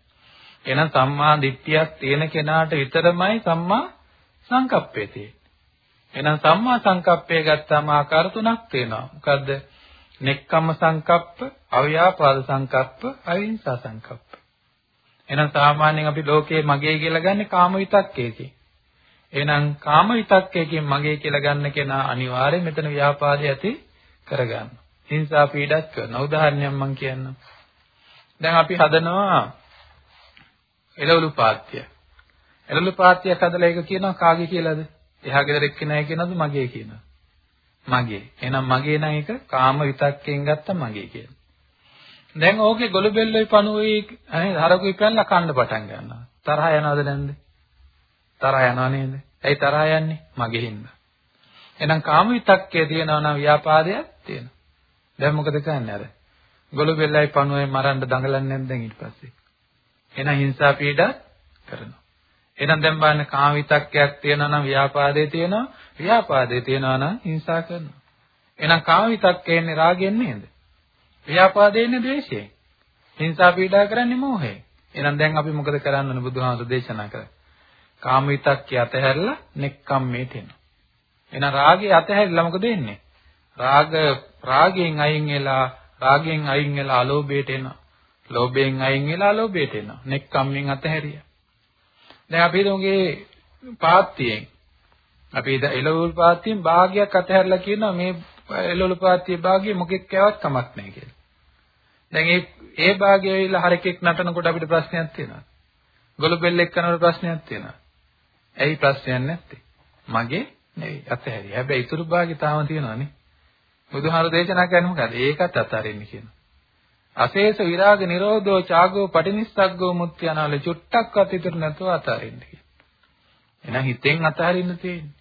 B: එහෙනම් සම්මා දිට්ඨියක් තියෙන කෙනාට විතරමයි සම්මා සංකප්පය තියෙන්නේ. එහෙනම් සම්මා සංකප්පය ගත්තාම ආකාර තුනක් තියෙනවා. මොකද්ද? නෙක්ඛම්ම සංකප්ප, අව්‍යාපාද සංකප්ප, අවිහිංසා සංකප්ප. එහෙනම් සාමාන්‍යයෙන් අපි ලෝකයේ මගේ කියලා ගන්න කාම විතක්කේකින්. එහෙනම් කාම විතක්කේකින් මගේ කියලා ගන්න කෙනා අනිවාර්යයෙන් මෙතන ව්‍යාපාදය ඇති කරගන්න. හිංසා පීඩත් කරන උදාහරණයක් මම කියන්නම්. දැන් අපි හදනවා එළවලු පාත්‍ය. එළවලු පාත්තියක් හදලා ඒක කියනවා කාගේ කියලාද? එහා ගෙදර එක්කෙනා කියනවද මගේ කියනවා? මගේ. එහෙනම් මගේ නම් ඒක කාම විතක්කයෙන් ගත්ත මගේ කියලා. දැන් ඕකේ ගොළු බෙල්ලයි පණුවයි අනේ හරකුයි පැනලා කන්න පටන් ගන්නවා. තරහ යනවද නැන්ද? තරහ යනව නේද? ඇයි තරහ යන්නේ? මගේ හින්දා. එහෙනම් කාම විතක්කේ තියෙනවා නම් ව්‍යාපාදයක් තියෙනවා. දැන් මොකද කරන්නේ අර? ගොළු බෙල්ලයි පණුවයි මරන්න දඟලන්නේ නැද්ද දැන් ඊට පස්සේ? එහෙනම් හිංසා පීඩා කරනවා. එහෙනම් දැන් බලන්න කාම විතක්කයක් තියෙනවා නම් ව්‍යාපාදේ තියෙනවා. ව්‍යාපාදේ තියෙනවා නම් හිංසා කරනවා. එහෙනම් කාම විතක්කේ ඉන්නේ රාගෙන් නේද? ව්‍යාපාදේ ඉන්නේ ද්වේෂයෙන්. හිංසා පීඩා කරන්නේ මෝහයෙන්. එහෙනම් දැන් අපි මොකද කරන්න ඕන බුදුහාමුදුරු දේශනා කරා? කාම විතක්කේ අතහැරලා නෙක්ඛම්මේට එනවා. එහෙනම් රාගේ අතහැරලා මොකද වෙන්නේ? රාග රාගයෙන් අයින් වෙලා රාගයෙන් අයින් වෙලා අලෝභයට එනවා. ලෝභයෙන් අයින් වෙලා අලෝභයට එනවා. නෙක්ඛම්මෙන් අතහැරියා. දැන් අපි හිතමුගේ පාත්තියෙන් අපි එළවලු පාත්තියෙන් භාගයක් අතහැරලා කියනවා මේ එළවලු පාත්තියේ භාගය මොකෙක් කෑවත් කමක් නැහැ කියලා. දැන් ඒ ඒ භාගය ඇවිල්ලා හරකෙක් නටනකොට අපිට ප්‍රශ්නයක් තියෙනවා. ගොළු බෙල්ලෙක් කරනකොට ප්‍රශ්නයක් තියෙනවා. ඇයි ප්‍රශ්නයක් නැත්තේ? මගේ නෙවෙයි අතහැරි. හැබැයි ඉතුරු භාගය තාම තියෙනවානේ. බුදුහාරු දේශනා කරන්නේ මොකද? ඒකත් අතාරින්න කියනවා. අශේෂ විරාග නිරෝධෝ චාගෝ පටිනිස්සග්ගෝ මුත්‍ය අනාල චුට්ටක්වත් ඉතුරු නැතුව අතාරින්න කියනවා. එහෙනම් හිතෙන් අතහරින්න තියෙන්නේ.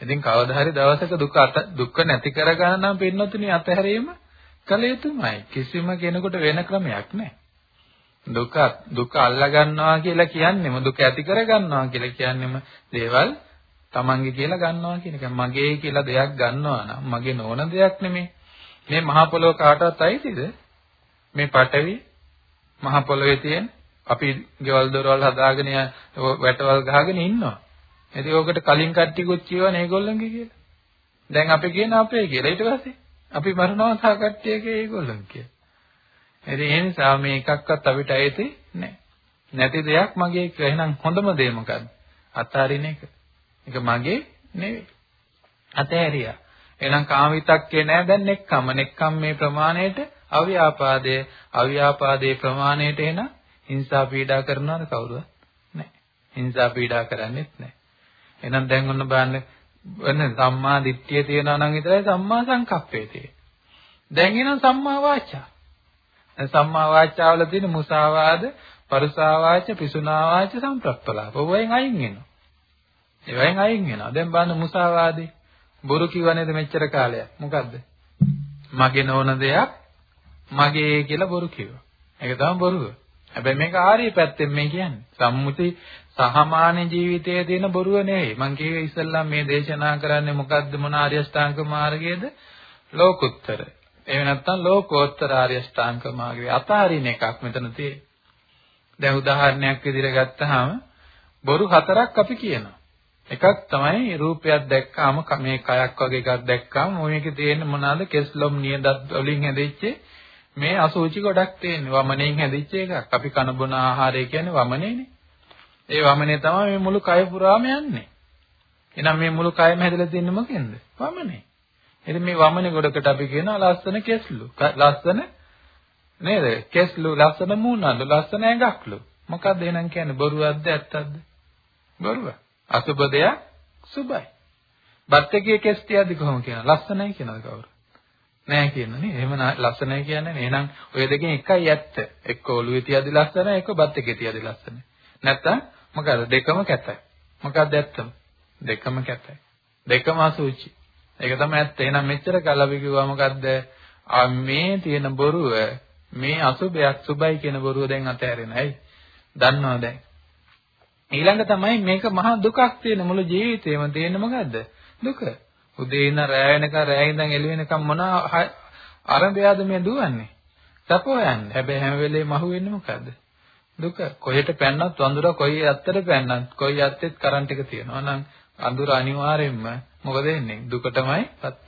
B: ඉතින් කවදා හරි දවසක දුක දුක්ඛ නැති කරගන්න නම් පින්නතුනි අතහැරීම කළ යුතුමයි. කිසිම කෙනෙකුට වෙන ක්‍රමයක් නැහැ. දුක දුක අල්ලා ගන්නවා කියලා කියන්නේම දුක ඇති කර ගන්නවා කියලා කියන්නේම දේවල් තමන්ගේ කියලා ගන්නවා කියන එක. මගේ කියලා දෙයක් ගන්නවා නම් මගේ නොවන දෙයක් නෙමෙයි. මේ මහ පොළොව කාටවත් අයිතිද? මේ පටවි මහ පොළොවේ තියෙන අපි ගෙවල් දොරවල් හදාගෙන වැටවල් ගහගෙන ඉන්නවා. ඉතින් ඕකට කලින් කට්ටියකුත් කියවනේ ඒගොල්ලන්ගේ කියලා. දැන් අපි කියන අපේ කියලා. ඊට පස්සේ අපි මරනවා සහ කට්ටියගේ ඒගොල්ලන් කියලා. ඉතින් ඒ නිසා මේ එකක්වත් අපිට ඇයිති නැහැ. නැති දෙයක් මගේ කියලා. එහෙනම් හොඳම දේ මොකද්ද? අතාරින එක. ඒක මගේ නෙවෙයි. අතෑරියා. එහෙනම් කාම විතක්කේ නෑ දැන් නෙක්කම. නෙක්කම් මේ ප්‍රමාණයට අව්‍යාපාදයේ අව්‍යාපාදයේ ප්‍රමාණයට එන හිංසා පීඩා කරනවද කවුරුවත්? නැහැ. හිංසා පීඩා කරන්නේත් නැහැ. එහෙනම් දැන් ඔන්න බලන්න වෙන සම්මා දිට්ඨිය තියනවා නම් විතරයි සම්මා සංකප්පය තියෙන්නේ. දැන් එනවා සම්මා වාචා. සම්මා වාචාවල තියෙන මුසාවාද, පරුසා වාච, පිසුනා වාච, සම්ප්‍රප්පලාප. ඔයෙන් අයින් වෙනවා. ඒවෙන් අයින් වෙනවා. දැන් බලන්න මුසාවාදී බොරු කිව්ව නේද මෙච්චර කාලයක්. මොකද්ද? මගේ නොවන දෙයක් මගේ කියලා බොරු කිව්වා. ඒක තමයි බොරුව. හැබැයි මේක ආර්ය පැත්තෙන් මේ කියන්නේ. සම්මුති සහමාන ජීවිතයේ තියෙන බොරුව නෙවෙයි. මං කිව්වේ ඉස්සල්ලා මේ දේශනා කරන්නේ මොකද්ද මොන ආර්ය අෂ්ටාංග මාර්ගයේද? ලෝකුත්තර. එහෙම නැත්නම් ලෝකෝත්තර ආර්ය අෂ්ටාංග මාර්ගයේ අතාරින එකක් මෙතන තියෙන්නේ. දැන් උදාහරණයක් විදිහට ගත්තාම බොරු හතරක් අපි කියනවා. එකක් තමයි රූපයක් දැක්කාම මේ කයක් වගේ එකක් දැක්කාම මේකේ තියෙන මොනවාද කෙස්ලොම් නියදත් වලින් හැදෙච්ච මේ අසුචි ගොඩක් තියෙනවා. වමනෙන් හැදිච්ච එකක්. අපි කන බොන ආහාරය කියන්නේ වමනේනේ. ඒ වමනේ තමයි මේ මුළු කය පුරාම යන්නේ. එහෙනම් මේ මුළු කයම හැදලා තියෙන්නේ මොකෙන්ද? වමනේ. ඉතින් මේ වමනේ ගොඩකට අපි කියනවා ලස්සන කෙස්ලු. ලස්සන නේද? කෙස්ලු ලස්සන මූණලු ලස්සන ඇඟක්ලු. මොකක්ද එහෙනම් කියන්නේ බොරුවක්ද ඇත්තක්ද? බොරුව. අසුබ දෙයක් සුබයි. බත් එකේ කෙස් තියද්දි කොහොම කියනවා? ලස්සනයි කියනද කවුරු? නෑ කියනනේ. එහෙම ලස්සනයි කියන්නේ නේ. එහෙනම් ඔය දෙකෙන් එකයි ඇත්ත. එක්ක ඔළුවේ තියද්දි ලස්සනයි, එක්ක බත් එකේ තියද්දි ලස්සනයි. නැත්තම් මොකද දෙකම කැතයි. මොකක්ද ඇත්තම? දෙකම කැතයි. දෙකම අසුචි. ඒක තමයි ඇත්ත. එහෙනම් මෙච්චර කල් අපි කිව්වා මොකද්ද? මේ තියෙන බොරුව මේ අසුබයක් සුබයි කියන බොරුව දැන් අතහැරෙන. ඇයි? දන්නව දැන්. ඊළඟ තමයි මේක මහා දුකක් තියෙන මුළු ජීවිතේම තියෙන මොකද්ද? දුක. උදේ ඉඳන් රෑ වෙනකන් රෑ ඉඳන් එළි වෙනකන් මොන අරඹයාද මේ දුවන්නේ? සප හොයන්නේ. හැබැයි හැම වෙලේම අහු වෙන්නේ මොකද්ද? දුක. කොහෙට පැන්නත් වඳුර කොයි අත්තට පැන්නත් කොයි අත්තෙත් කරන්ට් එක තියෙනවා නම් අඳුර අනිවාර්යෙන්ම මොකද වෙන්නේ? දුකටමයි පත්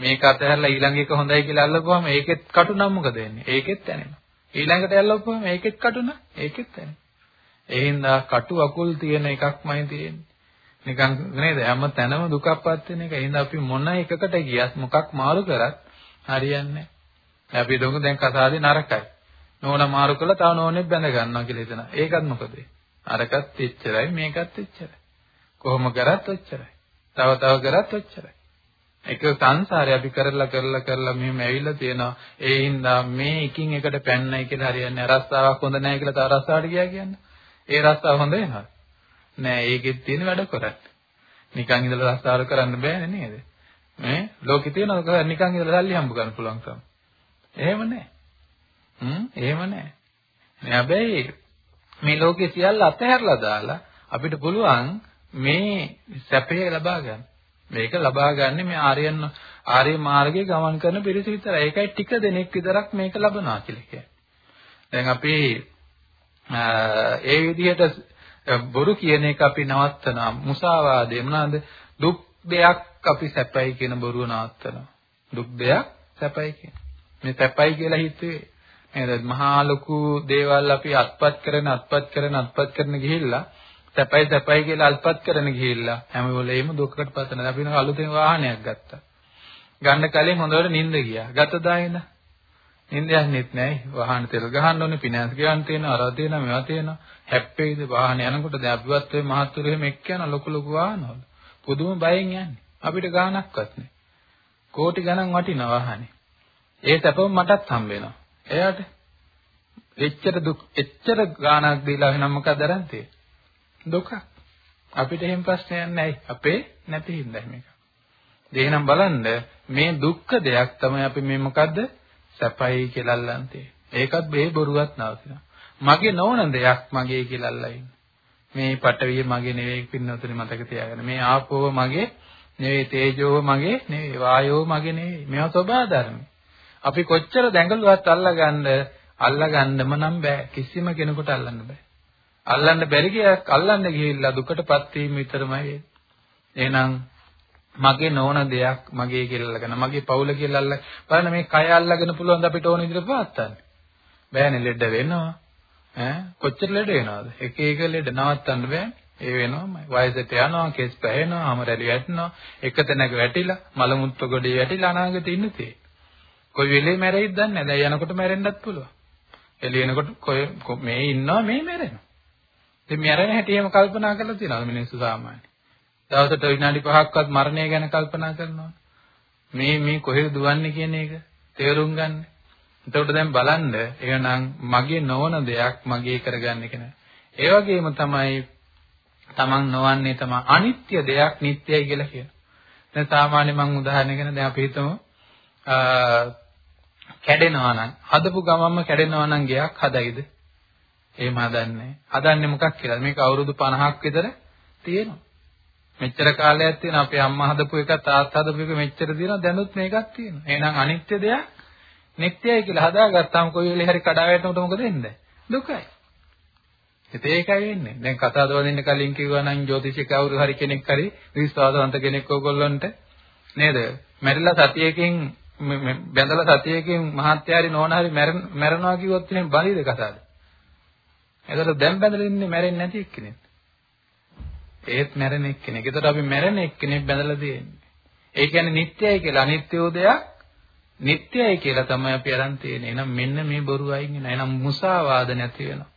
B: මේක අතහැරලා ඊළඟ එක හොඳයි කියලා අල්ලපුවාම ඒකෙත් කටු නම් මොකද වෙන්නේ? ඒකෙත් ඇනෙනවා. ඊළඟට අල්ලපුවාම ඒකෙත් කටු නම් ඒකෙත් ඇනෙනවා. ඒ හින්දා කටු අකුල් තියෙන එකක්මයි තියෙන්නේ. නිකන් නේද? හැම තැනම දුකක්පත් වෙන එක. එහෙනම් අපි මොන එකකට ගියත් මොකක් මාරු කරත් හරියන්නේ නැහැ. අපි දුක දැන් කසාදේ නරකයි. නෝන මාරු කළා තව නෝනෙක් බැඳ ගන්නවා කියලා හිතනවා. ඒකත් මොකද? අරකත් එච්චරයි මේකත් එච්චරයි. කොහොම කරත් ඔච්චරයි. තව තව කරත් ඔච්චරයි. ඒක සංසාරේ අපි කරලා කරලා කරලා මෙහෙම ඇවිල්ලා තියෙනවා. ඒ හින්දා මේ එකින් එකට පැන්නයි කියලා හරියන්නේ රස්සාවක් හොඳ නැහැ කියලා තව රස්සාවට ගියා කියන්නේ. ඒ රස්සාව හොඳ වෙනවද? නෑ ඒකෙත් තියෙන වැඩ කරන්නේ. නිකන් ඉඳලා රස්සාවල් කරන්න බෑනේ නේද? ඈ ලෝකේ තියෙනවා නිකන් ඉඳලා සල්ලි හම්බ කරන්න පුළුවන්කම. එහෙම නෑ. හ්ම් එහෙම නෑ. නෑ හැබැයි මේ ලෝකේ සියල්ල අතහැරලා දාලා අපිට පුළුවන් මේ සැපේ ලබා ගන්න. මේක ලබා ගන්න මේ ආර්යයන් ආර්ය මාර්ගයේ ගමන් කරන පිරිස විතරයි. ඒකයි ටික දෙනෙක් විතරක් මේක ලබනවා කියලා කියන්නේ. දැන් අපි ඒ විදිහට බොරු කියන එක අපි නවත්තනවා. මුසාවාදය මොනවාද? දුක් දෙයක් අපි සැපයි කියන බොරුව නවත්තනවා. දුක් දෙයක් සැපයි කියන. මේ සැපයි කියලා හිතුවේ නේද? මහා ලොකු දේවල් අපි අත්පත් කරන අත්පත් කරන අත්පත් කරන ගිහිල්ලා සැපයි සැපයි කියලා අල්පත් කරන ගිහිල්ලා හැම වෙලේම දුකකට පතන. අපි නම් අලුතෙන් වාහනයක් ගත්තා. ගන්න කලින් හොඳට නිින්ද ගියා. ගත දායන. නිින්ද යන්නේත් නැහැ. වාහන තෙල් ගහන්න ඕනේ, ෆිනෑන්ස් ගන්න තියෙනවා, අරව තියෙනවා, මේවා තියෙනවා. හැප්පෙයිද වාහන යනකොට දැන් අපිවත් ඔය මහත්තුරු එහෙම එක්ක යන ලොකු ලොකු වාහනවල. පුදුම බයෙන් යන්නේ. අපිට ගාණක්වත් නැහැ. කෝටි ගණන් වටිනා වාහනේ. ඒ සැපම මටත් හම්බ වෙනවා. එයාට එච්චර දුක් එච්චර ගාණක් දීලා වෙනම මොකද දරන්නේ? දුක. අපිට එහෙම ප්‍රශ්නයක් නැහැ. අපේ නැති හින්දා මේක. එහෙනම් බලන්න මේ දුක්ඛ දෙයක් තමයි අපි මේ මොකද්ද? සැපයි කියලා අල්ලන්නේ. ඒකත් බේ බොරුවක් නවතිනවා. මගේ නොවන දෙයක් මගේ කියලා අල්ලා ඉන්නේ. මේ පටවිය මගේ නෙවෙයි පින්නතුනි මතක තියාගන්න. මේ ආපෝව මගේ නෙවෙයි තේජෝව මගේ නෙවෙයි වායෝව මගේ නෙවෙයි. මේවා ස්වභාව ධර්ම. අපි කොච්චර දැඟලුවත් අල්ලගන්න අල්ලගන්නම නම් බෑ. කිසිම කෙනෙකුට අල්ලන්න බෑ. අල්ලන්න බැරි ගියක් අල්ලන්න ගිහිල්ලා දුකටපත් වීම විතරමයි. එහෙනම් මගේ නොවන දෙයක් මගේ කියලා අල්ලගෙන මගේ පවුල කියලා අල්ල බලන්න මේ කය අල්ලගෙන පුළුවන් අපිට ඕන විදිහට පවත්තන්න බෑනේ ලෙඩ වෙනවා. ඈ? කොච්චර ලෙඩ වෙනවද? එක එක ලෙඩ නවත්තන්න බෑනේ ඒ වෙනවමයි. වයසට යනවා කෙස් පැහෙනවා හැම රැලි වැටෙනවා. එක තැනක වැටිලා මල මුත්‍ර ගොඩේ වැටිලා අනාගතේ ඉන්න තේ කොයි වෙලේ මැරෙයිද දන්නේ නැහැ. දැන් යනකොට මැරෙන්නත් පුළුවන්. එළියනකොට කොයි මේ ඉන්නවා මේ මැරෙනවා. ඉතින් මැරෙන හැටි එහෙම කල්පනා කරලා තියෙනවද මිනිස්සු සාමාන්‍ය? දවසට විනාඩි 5ක්වත් මරණය ගැන කල්පනා කරනවා. මේ මේ කොහෙද දුවන්නේ කියන එක තේරුම් ගන්න. එතකොට දැන් බලන්න එහෙනම් මගේ නොවන දෙයක් මගේ කරගන්න එක නෑ. ඒ වගේම තමයි තමන් නොවන්නේ තමයි අනිත්‍ය දෙයක් නිට්ටයයි කියලා කියනවා. දැන් සාමාන්‍ය මම උදාහරණයකට දැන් අපි හිතමු කැඩෙනවා නම් හදපු ගමන්ම කැඩෙනවා නම් ගයක් හදයිද? එහෙම හදන්නේ. හදන්නේ මොකක් කියලා? මේක අවුරුදු 50ක් විතර තියෙනවා. මෙච්චර කාලයක් තියෙනවා. අපේ අම්මා හදපු එක තාත්තා හදපු එක මෙච්චර තියෙනවා. දැනුත් මේකක් තියෙනවා. එහෙනම් අනිත්‍ය දෙයක් නිට්ටයයි කියලා හදාගත්තාම කොයි වෙලේ හරි කඩා වැටෙනකොට මොකද වෙන්නේ? දුකයි. ඒත් ඒකයි වෙන්නේ. දැන් කතාව වදින්න කලින් කිව්වා නම් ජ්‍යොතිෂික කවුරු හරි කෙනෙක් හරි විශ්වාසවන්ත කෙනෙක් ඕගොල්ලන්ට නේද? මැරිලා සතියකින් බැඳලා සතියකින් මහත්යාරි නෝන හරි මැරෙනවා කිව්වොත් එහෙනම් බලිද කතාවද? එතකොට දැන් බැඳලා ඉන්නේ මැරෙන්නේ නැති එක්කෙනෙක්. ඒත් මැරෙන එක්කෙනෙක්. එතකොට අපි මැරෙන එක්කෙනෙක් බැඳලා තියෙන්නේ. ඒ කියන්නේ නිට්ටයයි කියලා අනිත්‍ය දෙයක් නිට්ටයයි කියලා තමයි අපි අරන් තියෙන්නේ. එහෙනම් මෙන්න මේ බොරු අයින් වෙනවා. එහෙනම් මුසාවාද නැති වෙනවා.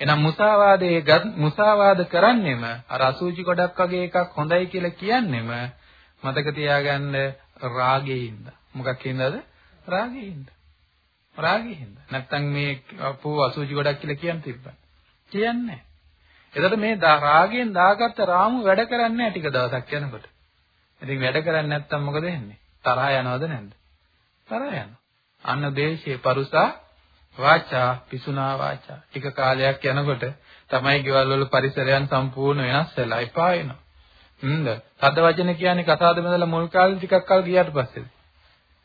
B: එහෙනම් මුසාවාදයේ මුසාවාද කරන්නෙම අර අසූචි ගොඩක් වගේ එකක් හොඳයි කියලා කියන්නෙම මතක තියාගන්න රාගයෙන්ද. මොකක් හින්දාද? රාගයෙන්ද. රාගයෙන්ද. නැත්තම් මේ අපෝ අසූචි ගොඩක් කියලා කියන්න තිබ්බා. කියන්නේ එතකොට මේ රාගයෙන් දාගත්ත රාමු වැඩ කරන්නේ නැහැ ටික දවසක් යනකොට. ඉතින් වැඩ කරන්නේ නැත්තම් මොකද වෙන්නේ? තරහ යනවද නැද්ද? තරහ යනවා. අන්න දේශේ පරුසා වාචා පිසුනා වාචා. ටික කාලයක් යනකොට තමයි ගෙවල් වල පරිසරයන් සම්පූර්ණ වෙනස් වෙලා එපා වෙනවා. හ්ම්ද? තද වචන කියන්නේ කතාවද බඳලා මුල් කාලේ ටිකක් කල් ගියාට පස්සේ.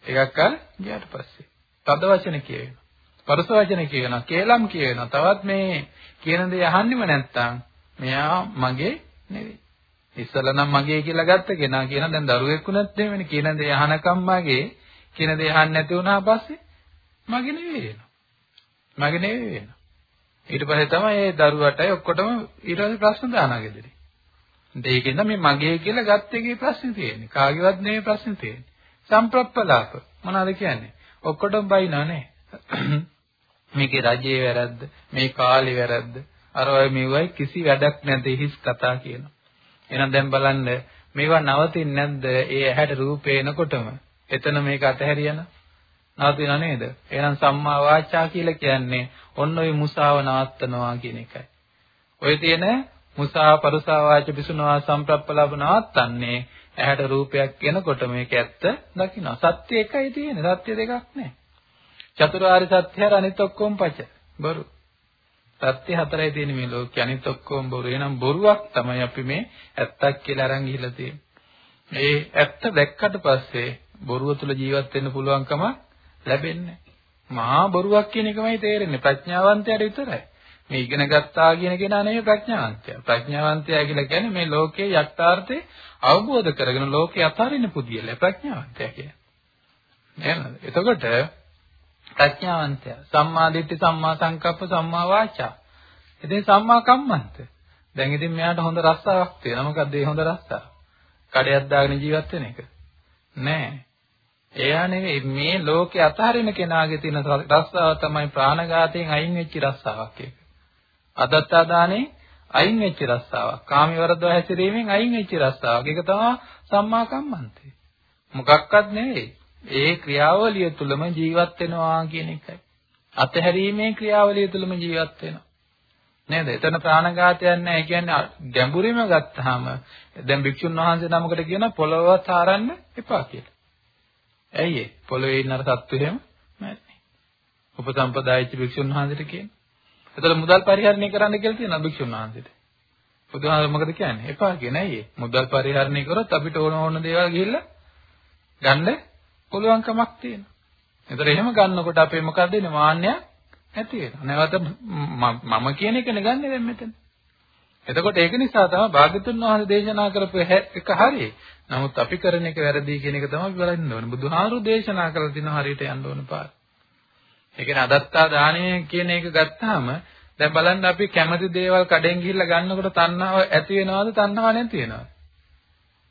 B: ටිකක් කල් ගියාට පස්සේ. තද වචන කියවෙනවා. පරස වචන කියනවා. කේලම් කියනවා. තවත් මේ කියන දේ අහන්නෙම නැත්තම් මෙයා මගේ නෙවෙයි. ඉස්සලා නම් මගේ කියලා ගත්ත කෙනා කියන දැන් දරුවෙක් වුණත් එහෙමනේ කියන දේ අහනකම් මගේ කියන දේ අහන්න නැති වුණා පස්සේ මගේ නෙවෙයි වෙනවා. මගේ නෙවෙයි වෙනවා. ඊට පස්සේ තමයි ඒ දරුවටයි ඔක්කොටම ඊට පස්සේ ප්‍රශ්න දානවා ගෙදර. ඒකෙන්ද මේ මගේ කියලා ගත්ත එකේ ප්‍රශ්නේ තියෙන්නේ. කාගේවත් නෙවෙයි ප්‍රශ්නේ තියෙන්නේ. සම්ප්‍රප්පලාප මොනවද කියන්නේ? ඔක්කොටම බයිනා නේ. <clears throat> මේකේ රජයේ වැරද්ද, මේ කාලේ වැරද්ද, අර ඔය මෙවයි කිසි වැඩක් නැති හිස් කතා කියනවා. එහෙනම් දැන් බලන්න මේවා නවතින්නේ නැද්ද? ඒ ඇහැට රූපේ එනකොටම එතන මේක අතහැරියන නවතින නේද? එහෙනම් සම්මා වාචා කියලා කියන්නේ ඔන්න ඔය මුසාව නවත්තනවා කියන එකයි. ඔය තියෙන මුසා පරුසා වාච පිසුනවා සම්ප්‍රප්පලාප නවත්තන්නේ ඇහැට රූපයක් එනකොට මේක ඇත්ත දකින්න. සත්‍ය එකයි තියෙන්නේ. සත්‍ය දෙකක් නැහැ. චතුරාර්ය සත්‍ය හර අනිත් ඔක්කොම පච. බොරු. සත්‍ය හතරයි තියෙන මේ ලෝකේ අනිත් ඔක්කොම බොරු. එහෙනම් බොරුවක් තමයි අපි මේ ඇත්තක් කියලා අරන් ගිහිල්ලා තියෙන්නේ. ඒ ඇත්ත දැක්කට පස්සේ බොරුව තුල ජීවත් වෙන්න පුළුවන්කම ලැබෙන්නේ. මහා බොරුවක් කියන එකමයි තේරෙන්නේ ප්‍රඥාවන්තයාට විතරයි. මේ ඉගෙන ගත්තා කියන කෙනා නෙවෙයි ප්‍රඥාවන්තයා. ප්‍රඥාවන්තයා කියලා කියන්නේ මේ ලෝකයේ යථාර්ථය අවබෝධ කරගෙන ලෝකේ අතහරින්න පුදියල ප්‍රඥාවන්තයා කියන්නේ. නේද? එතකොට ප්‍රඥාවන්තයා සම්මා දිට්ඨි සම්මා සංකප්ප සම්මා වාචා. ඉතින් සම්මා කම්මන්ත. දැන් ඉතින් මෙයාට හොඳ රස්සාවක් තියෙනවා. මොකද්ද මේ හොඳ රස්සාව? කඩයක් දාගෙන ජීවත් වෙන එක. නෑ. එයා නෙවෙයි මේ ලෝකේ අතහරින කෙනාගේ තියෙන රස්සාව තමයි ප්‍රාණඝාතයෙන් අයින් වෙච්ච රස්සාවක් ඒක. අදත්තා දානේ අයින් වෙච්ච රස්සාවක්. කාමී වරදව හැසිරීමෙන් අයින් වෙච්ච රස්සාවක්. ඒක තමයි සම්මා කම්මන්තේ. මොකක්වත් නෙවෙයි. ඒ ක්‍රියාවලිය තුළම ජීවත් වෙනවා කියන එකයි. අතහැරීමේ ක්‍රියාවලිය තුළම ජීවත් වෙනවා. නේද? එතන ප්‍රාණඝාතයක් නැහැ. ඒ කියන්නේ ගැඹුරින්ම ගත්තාම දැන් භික්ෂුන් වහන්සේ නමකට කියන පොළොවත් ආරන්න එපා කියලා. ඇයි ඒ? පොළොවේ ඉන්න අර සත්තු එහෙම නැහැ. උපසම්පදායිච්ච භික්ෂුන් වහන්සේට කියන. එතකොට මුදල් පරිහරණය කරන්න කියලා තියෙනවා භික්ෂුන් වහන්සේට. බුදුහාම මොකද කියන්නේ? එපා කියන ඇයි ඒ? මුදල් පරිහරණය කරොත් අපිට ඕන ඕන දේවල් ගිහිල්ලා ගන්න පුළුවන්කමක් තියෙනවා. එතකොට එහෙම ගන්නකොට අපේ මොකද වෙන්නේ? මාන්නයක් ඇති වෙනවා. නැවත මම කියන එකනේ ගන්නෙ දැන් මෙතන. එතකොට ඒක නිසා තමයි භාග්‍යතුන් වහන්සේ දේශනා කරපු එක හරියි. නමුත් අපි කරන එක වැරදි කියන එක තමයි බලන්න ඕනේ. බුදුහාරු දේශනා කරලා තින හරියට යන්න ඕන පාර. ඒ කියන්නේ අදත්තා දාණය කියන එක ගත්තාම දැන් බලන්න අපි කැමති දේවල් කඩෙන් ගිහිල්ලා ගන්නකොට තණ්හාව ඇති වෙනවද තණ්හාව නැති වෙනවද?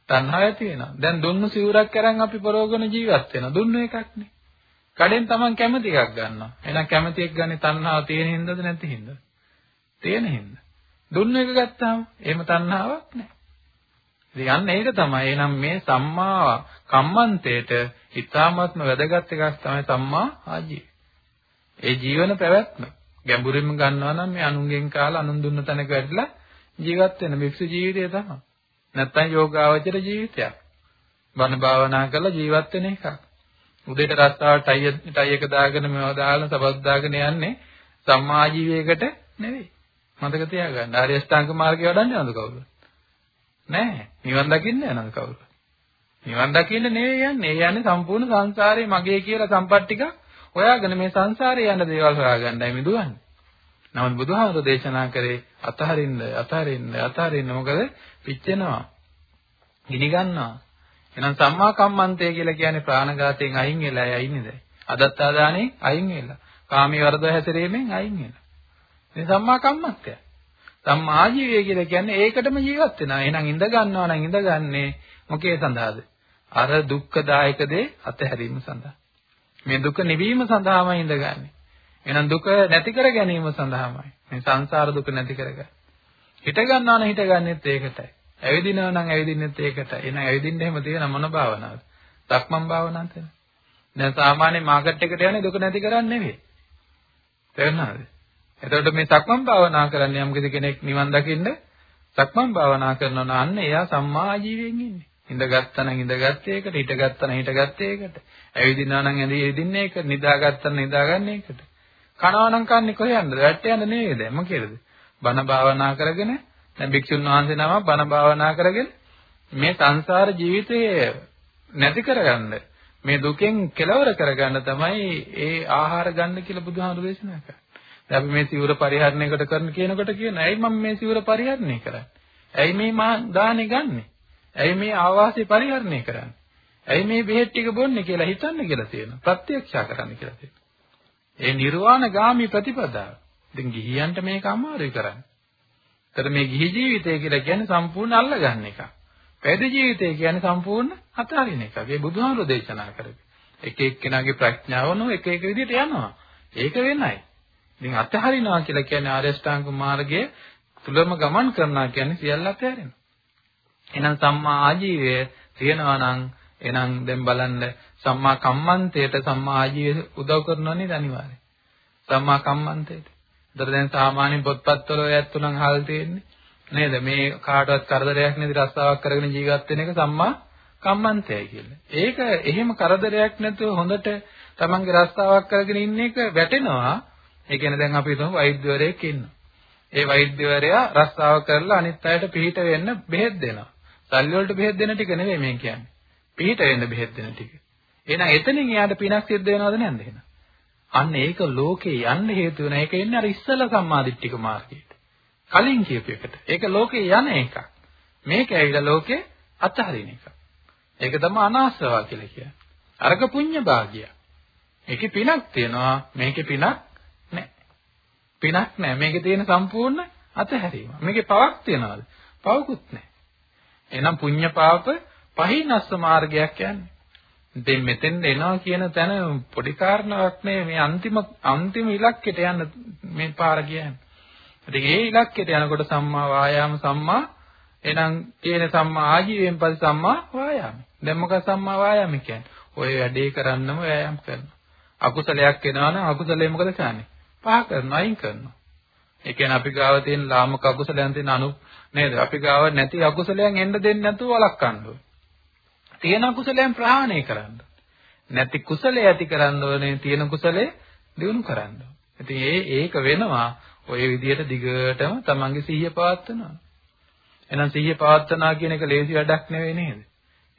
B: තණ්හාව ඇති වෙනවා. දැන් දුන්නු සිවුරක් අරන් අපි පරෝගන ජීවත් වෙනවා. දුන්නු එකක්නේ. කඩෙන් Taman කැමති එකක් ගන්නවා. එහෙනම් කැමති එක ගන්නේ තණ්හාව තියෙන හින්දාද නැති හින්දාද? තියෙන හින්දා. දුන්නු එක ගත්තාම එහෙම තණ්හාවක් නැහැ. ඉතින් යන්න ඒක තමයි. එහෙනම් මේ සම්මා කම්මන්තේට ඊ타ත්ම වැදගත් එකක් තමයි සම්මා ආජීව. ඒ ජීවන පැවැත්ම ගැඹුරින්ම ගන්නවා නම් මේ අනුන්ගෙන් කාලා අනුන් දුන්න තැනක වැඩිලා ජීවත් වෙන මික්සු ජීවිතය තමයි. නැත්තම් යෝගාවචර ජීවිතයක්. බණ භාවනා කරලා ජීවත් වෙන එකක්. උදේට රස්තාවට ටයි ටයි එක දාගෙන මේවා දාලා සබස් දාගෙන යන්නේ සම්මා ජීවයකට නෙවෙයි. මතක තියාගන්න. ආර්ය අෂ්ටාංග මාර්ගය වඩන්නේ නේද කවුරුද? නෑ. නිවන් දකින්න යනද කවුරුද? නිවන් දකින්න නෙවෙයි යන්නේ. ඒ යන්නේ සම්පූර්ණ සංසාරේ මගේ කියලා සම්පත් ටික හොයාගෙන මේ සංසාරේ යන දේවල් හොයාගන්නයි මේ දුවන්නේ. නමුත් බුදුහාමුදුර දේශනා කරේ අතහරින්න අතහරින්න අතහරින්න මොකද පිච්චෙනවා. ගිනි ගන්නවා. එහෙනම් සම්මා කම්මන්තය කියලා කියන්නේ ප්‍රාණඝාතයෙන් අයින් වෙලා යයි නේද? අදත්තාදානෙන් අයින් වෙලා. කාමී වර්ධව හැසිරීමෙන් අයින් වෙලා. මේ සම්මා කම්මන්තය. සම්මා ජීවය කියලා කියන්නේ ඒකටම ජීවත් වෙනවා. එහෙනම් ඉඳ ගන්නවා නම් ඉඳගන්නේ මොකේ සඳහාද? අර දුක්ඛදායක දේ අතහැරීම සඳහා. මේ දුක නිවීම සඳහාමයි ඉඳගන්නේ. එහෙනම් දුක නැති කර ගැනීම සඳහාමයි. මේ සංසාර දුක නැති කරගන්න. හිත ගන්නවා නම් හිතගන්නෙත් ඒකටයි. ඇවිදිනවා නම් ඇවිදින්නෙත් ඒකටයි. එහෙනම් ඇවිදින්න එහෙම තියෙන මොන භාවනාවද? සක්මන් භාවනාවද? දැන් සාමාන්‍ය මාකට් එකට යන්නේ දුක නැති කරන්නේ නෙවෙයි. තේරුණාද? එතකොට මේ සක්මන් භාවනා කරන්න යම් කෙනෙක් නිවන් දකින්න සක්මන් භාවනා කරනවා නම් අන්න එයා සම්මා ආජීවයෙන් ඉන්නේ. ඉඳගත්තා නම් ඉඳගත්තේ ඒකට, හිටගත්තා නම් හිටගත්තේ ඒකට. ඇවිදිනවා නම් ඇවිදින්නේ ඒක, නිදාගත්තා නම් නිදාගන්නේ ඒකට. කනවා නම් කන්නේ කොහෙන්ද? වැට්ට යන්න නෙවෙයි දැන් මොකේද? බණ භාවනා කරගෙන දැන් භික්ෂුන් වහන්සේ නම බණ භාවනා කරගෙන මේ සංසාර ජීවිතය නැති කරගන්න මේ දුකෙන් කෙලවර කරගන්න තමයි ඒ ආහාර ගන්න කියලා බුදුහාමුදුරු දේශනා කරන්නේ. දැන් අපි මේ සිවුර පරිහරණයකට කරන කියනකොට කියන ඇයි මම මේ සිවුර පරිහරණය කරන්නේ? ඇයි මේ මා දානේ ගන්නෙ? ඇයි මේ ආවාසය පරිහරණය කරන්නේ? ඇයි මේ බෙහෙත් ටික බොන්නේ කියලා හිතන්න කියලා තියෙනවා. ප්‍රත්‍යක්ෂා කරන්න කියලා තියෙනවා. ඒ නිර්වාණ ගාමි ප්‍රතිපදාව. ඉතින් ගිහියන්ට මේක අමාරුයි කරන්නේ. ඒතර මේ ගිහි ජීවිතය කියලා කියන්නේ සම්පූර්ණ අල්ලගන්න එක. පැවිදි ජීවිතය කියන්නේ සම්පූර්ණ අතාරින එක. ඒ බුදුහාමුදුරෝ දේශනා කරේ. එක එක්කෙනාගේ ප්‍රඥාව නෝ එක එක විදිහට යනවා. ඒක වෙනයි. ඉතින් අතහරිනවා කියලා කියන්නේ ආර්ය ශ්‍රාංග මාර්ගයේ තුලම ගමන් කරනවා කියන්නේ සියල්ල අතහැරෙනවා. එහෙනම් සම්මා ආජීවය තියෙනවා නම් එහෙනම් දැන් බලන්න සම්මා කම්මන්තයට සම්මා ආජීවය උදව් කරනවා නේද අනිවාර්යයෙන්. සම්මා කම්මන්තයට. ඒතර දැන් සාමාන්‍ය පොත්පත්වල ඇත්තු නම් අහල් තියෙන්නේ නේද? මේ කාටවත් කරදරයක් නැති රස්සාවක් කරගෙන ජීවත් වෙන එක සම්මා කම්මන්තයයි කියලා. ඒක එහෙම කරදරයක් නැතුව හොඳට තමන්ගේ රස්සාවක් කරගෙන ඉන්න එක වැටෙනවා. ඒ කියන්නේ දැන් අපි හිතමු වෛද්‍යවරයෙක් ඉන්නවා. ඒ වෛද්‍යවරයා රස්සාව කරලා අනිත් අයට පිළිහිට වෙන්න බෙහෙත් දෙනවා. සල්ලි වලට බෙහෙත් දෙන ටික නෙවෙයි මේ කියන්නේ. පිළිහිට වෙන්න බෙහෙත් දෙන ටික. එහෙනම් එතනින් එයාට පිනක් සිද්ධ වෙනවද නැන්ද එහෙනම්? අන්න ඒක ලෝකේ යන්න හේතු වෙන එක එන්නේ අර ඉස්සල සම්මාදිට්ඨික මාර්ගයට. කලින් කියපු එකට. ඒක ලෝකේ යන එකක්. මේක ඇවිල්ලා ලෝකේ අත්හරින එකක්. ඒක තමයි අනාස්‍රවා කියලා කියන්නේ. අරක පුඤ්ඤ භාගිය. ඒකේ පිනක් තියෙනවා මේකේ පිනක් නැහැ. පිනක් නැහැ. මේකේ තියෙන සම්පූර්ණ අතහැරීම. මේකේ පවක් තියනවාද? පවකුත් නැහැ. එහෙනම් පුඤ්ඤ පාප පහිනස්ස මාර්ගයක් යන්නේ. ඉතින් මෙතෙන් එනවා කියන තැන පොඩි කාරණාවක් නෙවෙයි මේ අන්තිම අන්තිම ඉලක්කයට යන්න මේ පාර කියන්නේ. ඉතින් ඒ ඉලක්කයට යනකොට සම්මා වායාම සම්මා එහෙනම් තියෙන සම්මා ආජීවයෙන් පස්සේ සම්මා වායාම. දැන් මොකක්ද සම්මා වායාම කියන්නේ? ඔය වැඩේ කරන්නම වෑයම් කරනවා. අකුසලයක් එනවා නම් අකුසලේ මොකද කරන්නේ? පහ කරනවා, අයින් කරනවා. ඒ කියන්නේ අපි ගාව තියෙන ලාමක අකුසලයන් තියෙන අනු නේද? අපි ගාව නැති අකුසලයන් එන්න දෙන්නේ නැතුව වළක්වන්න ඕනේ. තියෙන අකුසලයන් ප්‍රහාණය කරන්න. නැති කුසලයේ ඇති කරන්න ඕනේ තියෙන කුසලයේ දිනු කරන්න. ඉතින් ඒ ඒක වෙනවා ඔය විදිහට දිගටම තමන්ගේ සිහිය පවත්වනවා. එහෙනම් සිහිය පවත්වනවා කියන එක ලේසි වැඩක් නෙවෙයි නේද?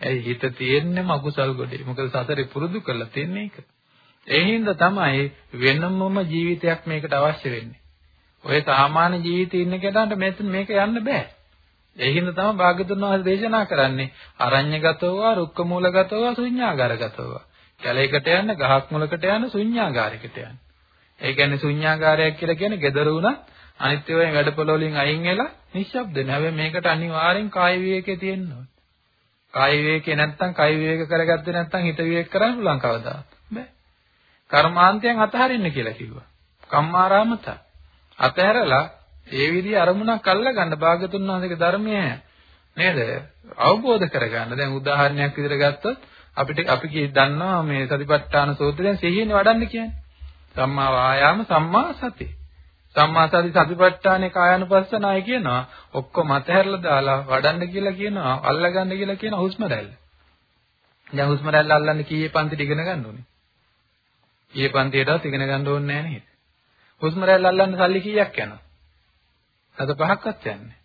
B: ඇයි හිත තියෙන්නේම අකුසල් ගොඩේ. මොකද සසරේ පුරුදු කරලා තියන්නේ ඒක. ඒ හින්දා තමයි වෙනමම ජීවිතයක් මේකට අවශ්‍ය වෙන්නේ. ඔය සාමාන්‍ය ජීවිතේ ඉන්න කෙනාට මෙතන මේක යන්න බෑ. ඒ හින්දා තමයි භාග්‍යතුන් වහන්සේ දේශනා කරන්නේ අරඤ්‍යගතව, රුක්ක මූලගතව, ශුඤ්ඤාගාරගතව. කැලේකට යන්න, ගහක් මුලකට යන්න, ශුඤ්ඤාගාරයකට යන්න. ඒ කියන්නේ ශුඤ්ඤාගාරයක් කියලා කියන්නේ gedara උනත් අනිත් ඒවායින් වැඩපොළ වලින් අයින් වෙලා නිශ්ශබ්ද වෙන. හැබැයි මේකට අනිවාර්යෙන් කාය විවේකයේ තියෙන්න ඕනේ. කාය විවේකේ නැත්තම් කාය විවේක කරගත්තේ නැත්තම් හිත විවේක කරන්න පුළුවන් කවදාවත් බෑ. කර්මාන්තයන් අතහරින්න කියලා කිව්වා. කම්මාරාමත. අතහැරලා ඒ විදිහ අරමුණක් අල්ලගන්න භාගතුන් වහන්සේගේ ධර්මය නේද? අවබෝධ කරගන්න. දැන් උදාහරණයක් විදිහට ගත්තොත් අපිට අපි කී දන්නවා මේ සතිපට්ඨාන සූත්‍රයෙන් සිහියෙන් වඩන්න කියන්නේ. සම්මා වායාම සම්මා සති. සම්මා සති සතිපට්ඨානේ කායानुපස්සනාය කියනවා. ඔක්කොම අතහැරලා දාලා වඩන්න කියලා කියනවා. අල්ලගන්න කියලා කියනවා හුස්ම රැල්ල. දැන් හුස්ම රැල්ල අල්ලන්න කීයේ පන්තිට ඉගෙන ගන්න ඕනේ? ඊයේ පන්තියටවත් ඉගෙන ගන්න ඕනේ නැහැ නේද? හුස්ම රැල්ල අල්ලන්න සල්ලි කීයක් යනවා? අද පහක්වත් යන්නේ.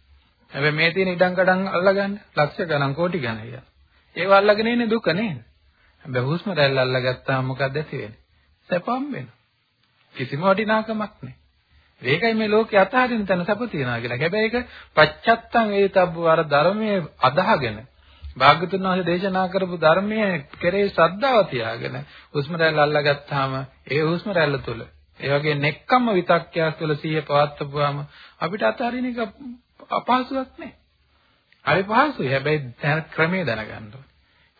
B: හැබැයි මේ තියෙන ඉඩම් කඩම් අල්ලගන්න ලක්ෂ ගණන් කෝටි ගණන් යනවා. ඒව අල්ලගෙන ඉන්නේ දුක නේද? හැබැයි හුස්ම රැල්ල අල්ලගත්තාම මොකක්ද ඇති වෙන්නේ? සැපම් වෙනවා. කිසිම වටිනාකමක් නැහැ. ඒකයි මේ ලෝකේ අතහරින තැන සැප තියනවා කියලා. හැබැයි ඒක පච්චත්තං ඒතබ්බ අර ධර්මයේ අදහගෙන භාග්‍යතුන් වහන්සේ දේශනා කරපු ධර්මයේ කෙරේ ශ්‍රද්ධාව තියාගෙන හුස්ම රැල්ල අල්ලගත්තාම ඒ හුස්ම රැල්ල තුල ඒ වගේ නෙක්කම්ම විතක්කයක් තුළ සිහිය පවත්වපුවාම අපිට අතහරින එක අපහසුයක් නෑ. හරි පහසුයි. හැබැයි ක්‍රමයේ දැනගන්න ඕනේ.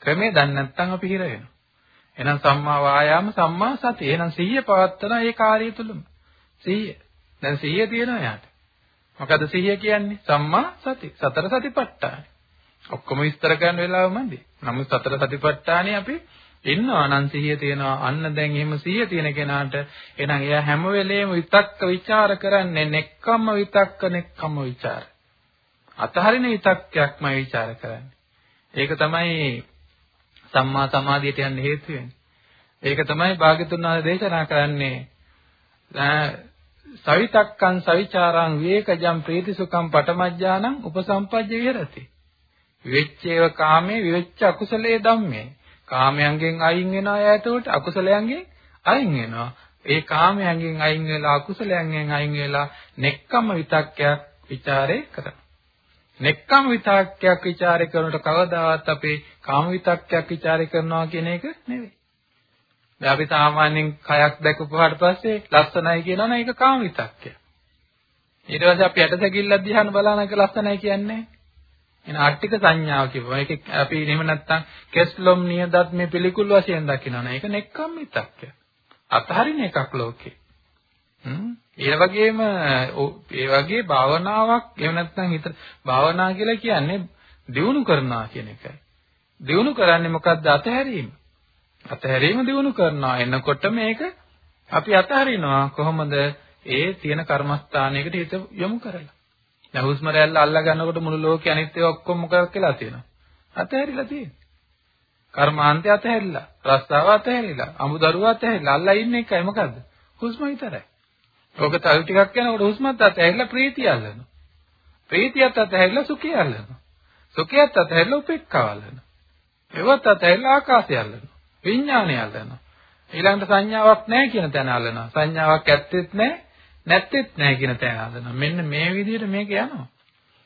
B: ක්‍රමයේ දන්නේ නැත්නම් අපි හිර වෙනවා. එහෙනම් සම්මා වායාම සම්මා සති. එහෙනම් සිහිය පවත්වන ඒ කාර්යය තුලම. සිහිය. දැන් සිහිය තියෙනවා යාට. මොකද සිහිය කියන්නේ? සම්මා සති. සතර සතිපට්ඨාන. ඔක්කොම විස්තර කරන්න වෙලාව මදි. නමුත් සතර සතිපට්ඨානේ අපි ඉන්නවා නම් සිහිය තියෙනවා. අන්න දැන් එහෙම සිහිය තියෙන කෙනාට එහෙනම් එයා හැම වෙලේම විතක්ක ਵਿਚාර කරන්නේ නෙක්කම්ම විතක්ක නෙක්කම්ම ਵਿਚාර. අතහරින විතක්කයක්මයි ਵਿਚාර කරන්නේ. ඒක තමයි සම්මා සමාධියට යන්න හේතු ඒක තමයි භාග්‍යතුන් වහන්සේ දේශනා කරන්නේ සවිතක්කං සවිචාරං විවේකජම් ප්‍රීතිසුඛං පටමජ්ජානං උපසම්පජ්ජ විහෙරති විවෙච්චේව කාමේ විවෙච්ච අකුසලයේ ධම්මේ කාමයන්ගෙන් අයින් වෙනවා ඈතට අකුසලයන්ගෙන් අයින් වෙනවා. ඒ කාමයන්ගෙන් අයින් වෙලා අකුසලයන්ගෙන් අයින් වෙලා නෙක්කම විතක්කයක් ਵਿਚාරේ කරනවා. නෙක්කම් විතක්කයක් ਵਿਚාරේ කරනකොට කවදාවත් අපේ කාම විතක්කයක් ਵਿਚාරේ කරනවා කියන එක නෙවෙයි. දැන් අපි සාමාන්‍යයෙන් කයක් දැකපුවාට පස්සේ ලස්සනයි කියනවා නම් ඒක කාම විතක්කය. ඊට පස්සේ අපි ඇටසැකිල්ල දිහාන බලන එක ලස්සනයි කියන්නේ නැහැ. එන ආර්ථික සංඥාව කියපුවා. ඒක අපි එහෙම නැත්තම් කෙස්ලොම් නියදත් මේ පිළිකුල් වශයෙන් දකිනවනේ. ඒක නෙක්කම් විතක්කය. අතහරින එකක් ලෝකේ. ඒ වගේම ඒ වගේ භාවනාවක් එහෙම නැත්නම් හිත භාවනා කියලා කියන්නේ දියුණු කරනවා කියන එකයි. දියුණු කරන්නේ මොකද්ද අතහැරීම. අතහැරීම දියුණු කරනවා. එනකොට මේක අපි අතහරිනවා කොහොමද? ඒ තියෙන කර්මස්ථානයකට හිත යොමු කරලා. දැන් හුස්ම රැල්ල අල්ලා ගන්නකොට මුළු ලෝකේ අනිත් ඒවා ඔක්කොම මොකක් කියලා තියෙනවා? අතහැරිලා තියෙනවා. කර්මාන්තය අතහැරිලා, රස්සාව අතහැරිලා, අමුදරුව අතහැරිලා අල්ලා ඉන්න එකයි මොකද්ද? හුස්ම විතරයි. ඕක තව ටිකක් යනකොට හුස්මත් අතහැරිලා ප්‍රීතිය අල්ලනවා. ප්‍රීතියත් අතහැරිලා සුඛය අල්ලනවා. සුඛයත් අතහැරිලා උපේක්ඛාව අල්ලනවා. ඒවත් අතහැරිලා ආකාශය අල්ලනවා. විඥානය අල්ලනවා. ඊළඟට සංඥාවක් නැහැ කියන තැන අල්ලනවා. සංඥාවක් ඇත්තෙත් නැහැ, නැත්තෙත් නැහැ කියන තැන අල්ලනවා. මෙන්න මේ විදිහට මේක යනවා.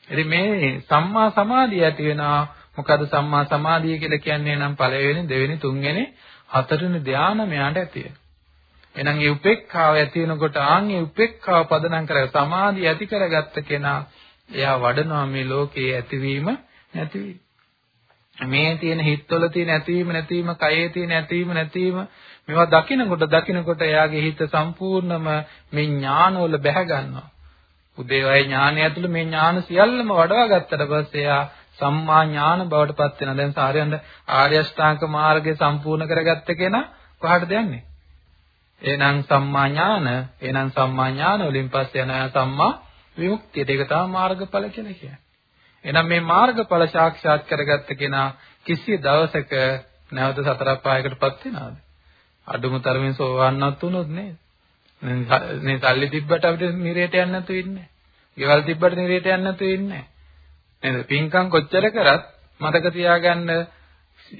B: ඉතින් මේ සම්මා සමාධිය ඇති වෙනවා. මොකද සම්මා සමාධිය කියලා කියන්නේ නම් පළවෙනි, දෙවෙනි, තුන්වෙනි, හතරවෙනි ධානය මෙයාට ඇති වෙනවා. එහෙනම් මේ උපේක්ඛාව ඇති වෙනකොට ආන් මේ උපේක්ඛාව පදනම් කර සමාධිය ඇති කරගත්ත කෙනා එයා වඩනවා මේ ලෝකයේ ඇතිවීම නැතිවීම. මේ තියෙන හිතවල තියෙන ඇතිවීම නැතිවීම, කයේ තියෙන ඇතිවීම නැතිවීම මේවා දකිනකොට දකිනකොට එයාගේ හිත සම්පූර්ණම මේ ඥානවල බැහැ ගන්නවා. උදේවයි ඥානය ඇතුළේ මේ ඥාන සියල්ලම වඩවා ගත්තට පස්සේ එයා සම්මා ඥාන බවට පත් වෙනවා. දැන් සාරයන්ද ආර්ය අෂ්ටාංග මාර්ගය සම්පූර්ණ කරගත්ත කෙනා කොහටද යන්නේ? එහෙනම් සම්මා ඥාන, එහෙනම් සම්මා ඥාන වලින් පස්සේ යන සම්මා විමුක්තියට ඒක තමයි මාර්ගඵල කියලා කියන්නේ. එහෙනම් මේ මාර්ගඵල සාක්ෂාත් කරගත්ත කෙනා කිසි දවසක නැවත සතර පායකටපත් වෙනවද? අඩුම තරමින් සෝවන්නත් උනොත් නේද? මේ සල්ලි තිබ්බට අපිට නිරේට යන්න නැතුව ඉන්නේ. ගෙවල් තිබ්බට නිරේට යන්න නැතුව ඉන්නේ. නේද? පින්කම් කොච්චර කරත් මතක තියාගන්න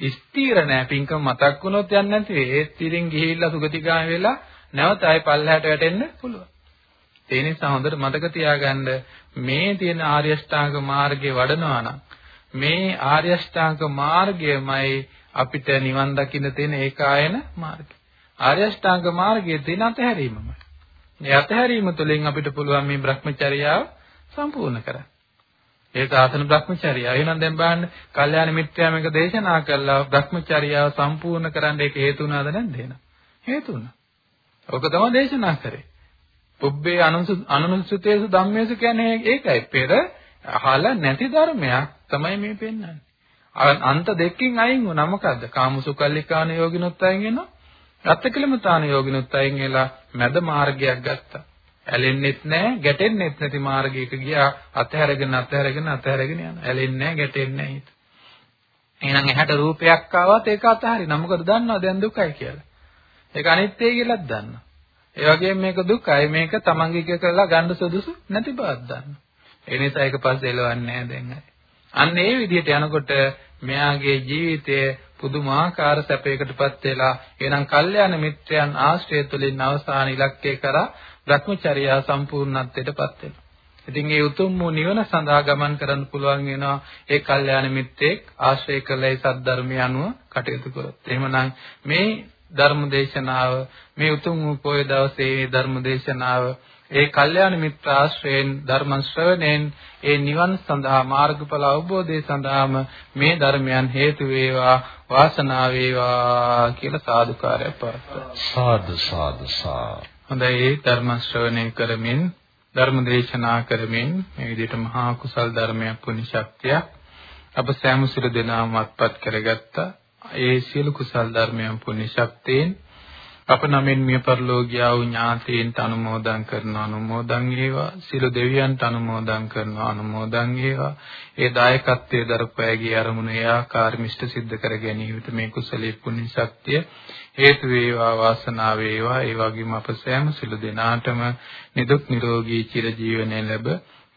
B: ස්ථීර නෑ පින්කම් මතක් වුණොත් යන්නේ නැති ඒත් ඉතින් ගිහිල්ලා සුගතිගාමී වෙලා නැවත ආයෙ පල්ලහැට වැටෙන්න පුළුවන්. ඒ නිසා හොඳට මතක තියාගන්න මේ තියෙන ආර්ය ශ්‍රාංග මාර්ගයේ වඩනවා නම් මේ ආර්ය ශ්‍රාංග මාර්ගයමයි අපිට නිවන් දකින්න තියෙන ඒකායන මාර්ගය. ආර්ය ශ්‍රාංග මාර්ගයේ තියෙන අතහැරීමමයි. මේ අතහැරීම තුළින් අපිට පුළුවන් මේ Brahmacharyaව සම්පූර්ණ කරන්න. ඒක ආසන Brahmacharya. එහෙනම් දැන් බලන්න, කල්යාණ මිත්‍යා මේක දේශනා කළා Brahmacharyaව සම්පූර්ණ කරන්න ඒක හේතු වුණාද නැද්ද එහෙනම්? හේතු වුණා. ඔක තමයි දේශනා කරේ. පුබ්බේ අනුනුසුතේසු ධම්මේසු කියන්නේ ඒකයි. පෙර අහලා නැති ධර්මයක් තමයි මේ පෙන්වන්නේ. අන්ත දෙකකින් අයින් වුණා මොකද්ද? කාමසුකල්ලිකාන යෝගිනොත් අයින් වෙනවා. රත්කලමතාන යෝගිනොත් අයින් වෙලා මැද මාර්ගයක් ගත්තා. ඇලෙන්නෙත් නැහැ, ගැටෙන්නෙත් නැති මාර්ගයක ගියා. අතහැරගෙන අතහැරගෙන අතහැරගෙන යනවා. ඇලෙන්නේ නැහැ, ගැටෙන්නේ නැහැ හිත. එහෙනම් එහාට රූපයක් ආවත් ඒක අතහරිනවා. මොකද දන්නවා දැන් දුකයි කියලා. ඒක අනිත්‍යයි කියලාත් දන්නවා. ඒ වගේම මේක දුකයි මේක තමන්ගේ එක කරලා ගන්න සුදුසු නැති බවක් දන්නවා. ඒ නිසා ඒක පස්සේ එලවන්නේ නැහැ දැන් හරි. අන්න ඒ විදිහට යනකොට මෙයාගේ ජීවිතය පුදුමාකාර සැපයකටපත් වෙලා එනම් කල්යාණ මිත්‍රයන් ආශ්‍රය තුළින් අවසාන ඉලක්කය කරා භ්‍රමචර්යා සම්පූර්ණත්වයටපත් වෙනවා. ඉතින් මේ උතුම් වූ නිවන සඳහා ගමන් කරන්න පුළුවන් වෙනවා ඒ කල්යාණ මිත්‍රෙක් ආශ්‍රය කළේ සද්ධර්මය අනුව කටයුතු කරොත්. එහෙමනම් මේ ධර්ම දේශනාව මේ උතුම් වූ පොය දවසේ ධර්ම දේශනාව ඒ කල්යාණ මිත්‍ර ආශ්‍රයෙන් ධර්ම ශ්‍රවණයෙන් ඒ නිවන් සඳහා මාර්ගඵල අවබෝධය සඳහාම මේ ධර්මයන් හේතු වේවා වාසනාව වේවා කියලා සාදුකාරය පවත්වනවා
A: සාදු සාදු සාදු
B: හොඳයි ධර්ම ශ්‍රවණය කරමින් ධර්ම දේශනා කරමින් මේ විදිහට මහා කුසල් ධර්මයක් පුණ්‍ය ශක්තිය අප සෑම සිර දෙනාම අත්පත් කරගත්තා. ඒ සියලු කුසල් ධර්මයන් පුණ්‍ය ශක්තියෙන් අප නමින් මිය පරලෝකියා වූ ඥාතීන්ට අනුමෝදන් කරන අනුමෝදන් වේවා. සියලු දෙවියන්ට අනුමෝදන් කරන අනුමෝදන් වේවා. ඒ දායකත්වයේ දරපෑගේ අරමුණ ඒ ආකාරමිෂ්ඨ සිද්ධ කර ගැනීමට මේ කුසලයේ පුණ්‍ය ශක්තිය හේතු වේවා වාසනාව වේවා. ඒ වගේම අප සෑම සිළු දෙනාටම නිදුක් නිරෝගී චිරජීවනය ලැබ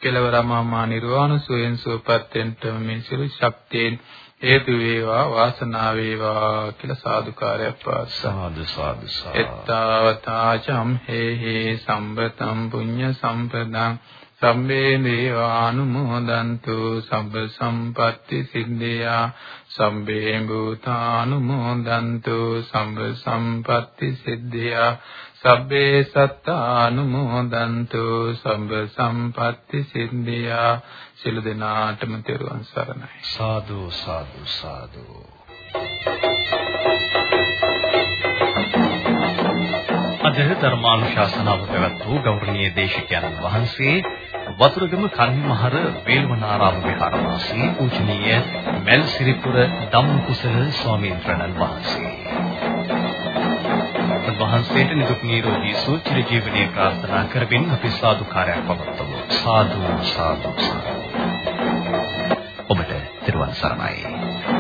B: කෙලවරමමා නිර්වාණ සෝයෙන් සෝපත් වෙන්න මේ සිළු ශක්තියෙන් හේතු වේවා වාසනාව වේවා කියලා සාදුකාරයක්
A: පාසාදු සාදු සාදු
B: එත්තාවතා චම්හෙහි සම්බතම් පුඤ්ඤ සම්පදං. සම්මේ දේවානුමෝදන්තු සබ්බ සම්පatti සිද්ධියා. සම්බේ භූතානුමෝදන්තු සම්බ සම්පatti සිද්ධියා. සබ්බේ සත්තානුමෝදන්තු සම්බ සම්පatti සිද්ධියා සියලු දෙනාටම තෙරුවන් සරණයි
A: සාදු සාදු සාදු අද ධර්මානුශාසනාව පැවැත් වූ ගෞරවනීය දේශකයන් වහන්සේ වතුරුගම කන්නිමහර වේල්වනාරාම විහාරවාසී පූජනීය මල්සිරිපුර ධම්මකුසල ස්වාමීන් වහන්සේ. වහන්සේට නිදුක් නිරෝගී සුව චිර ජීවනයේ ප්‍රාර්ථනා කරමින් අපි සාදුකාරයක් පවත්වමු. සාදු සාදු සාදු. ඔබට තිරුවන් සරණයි.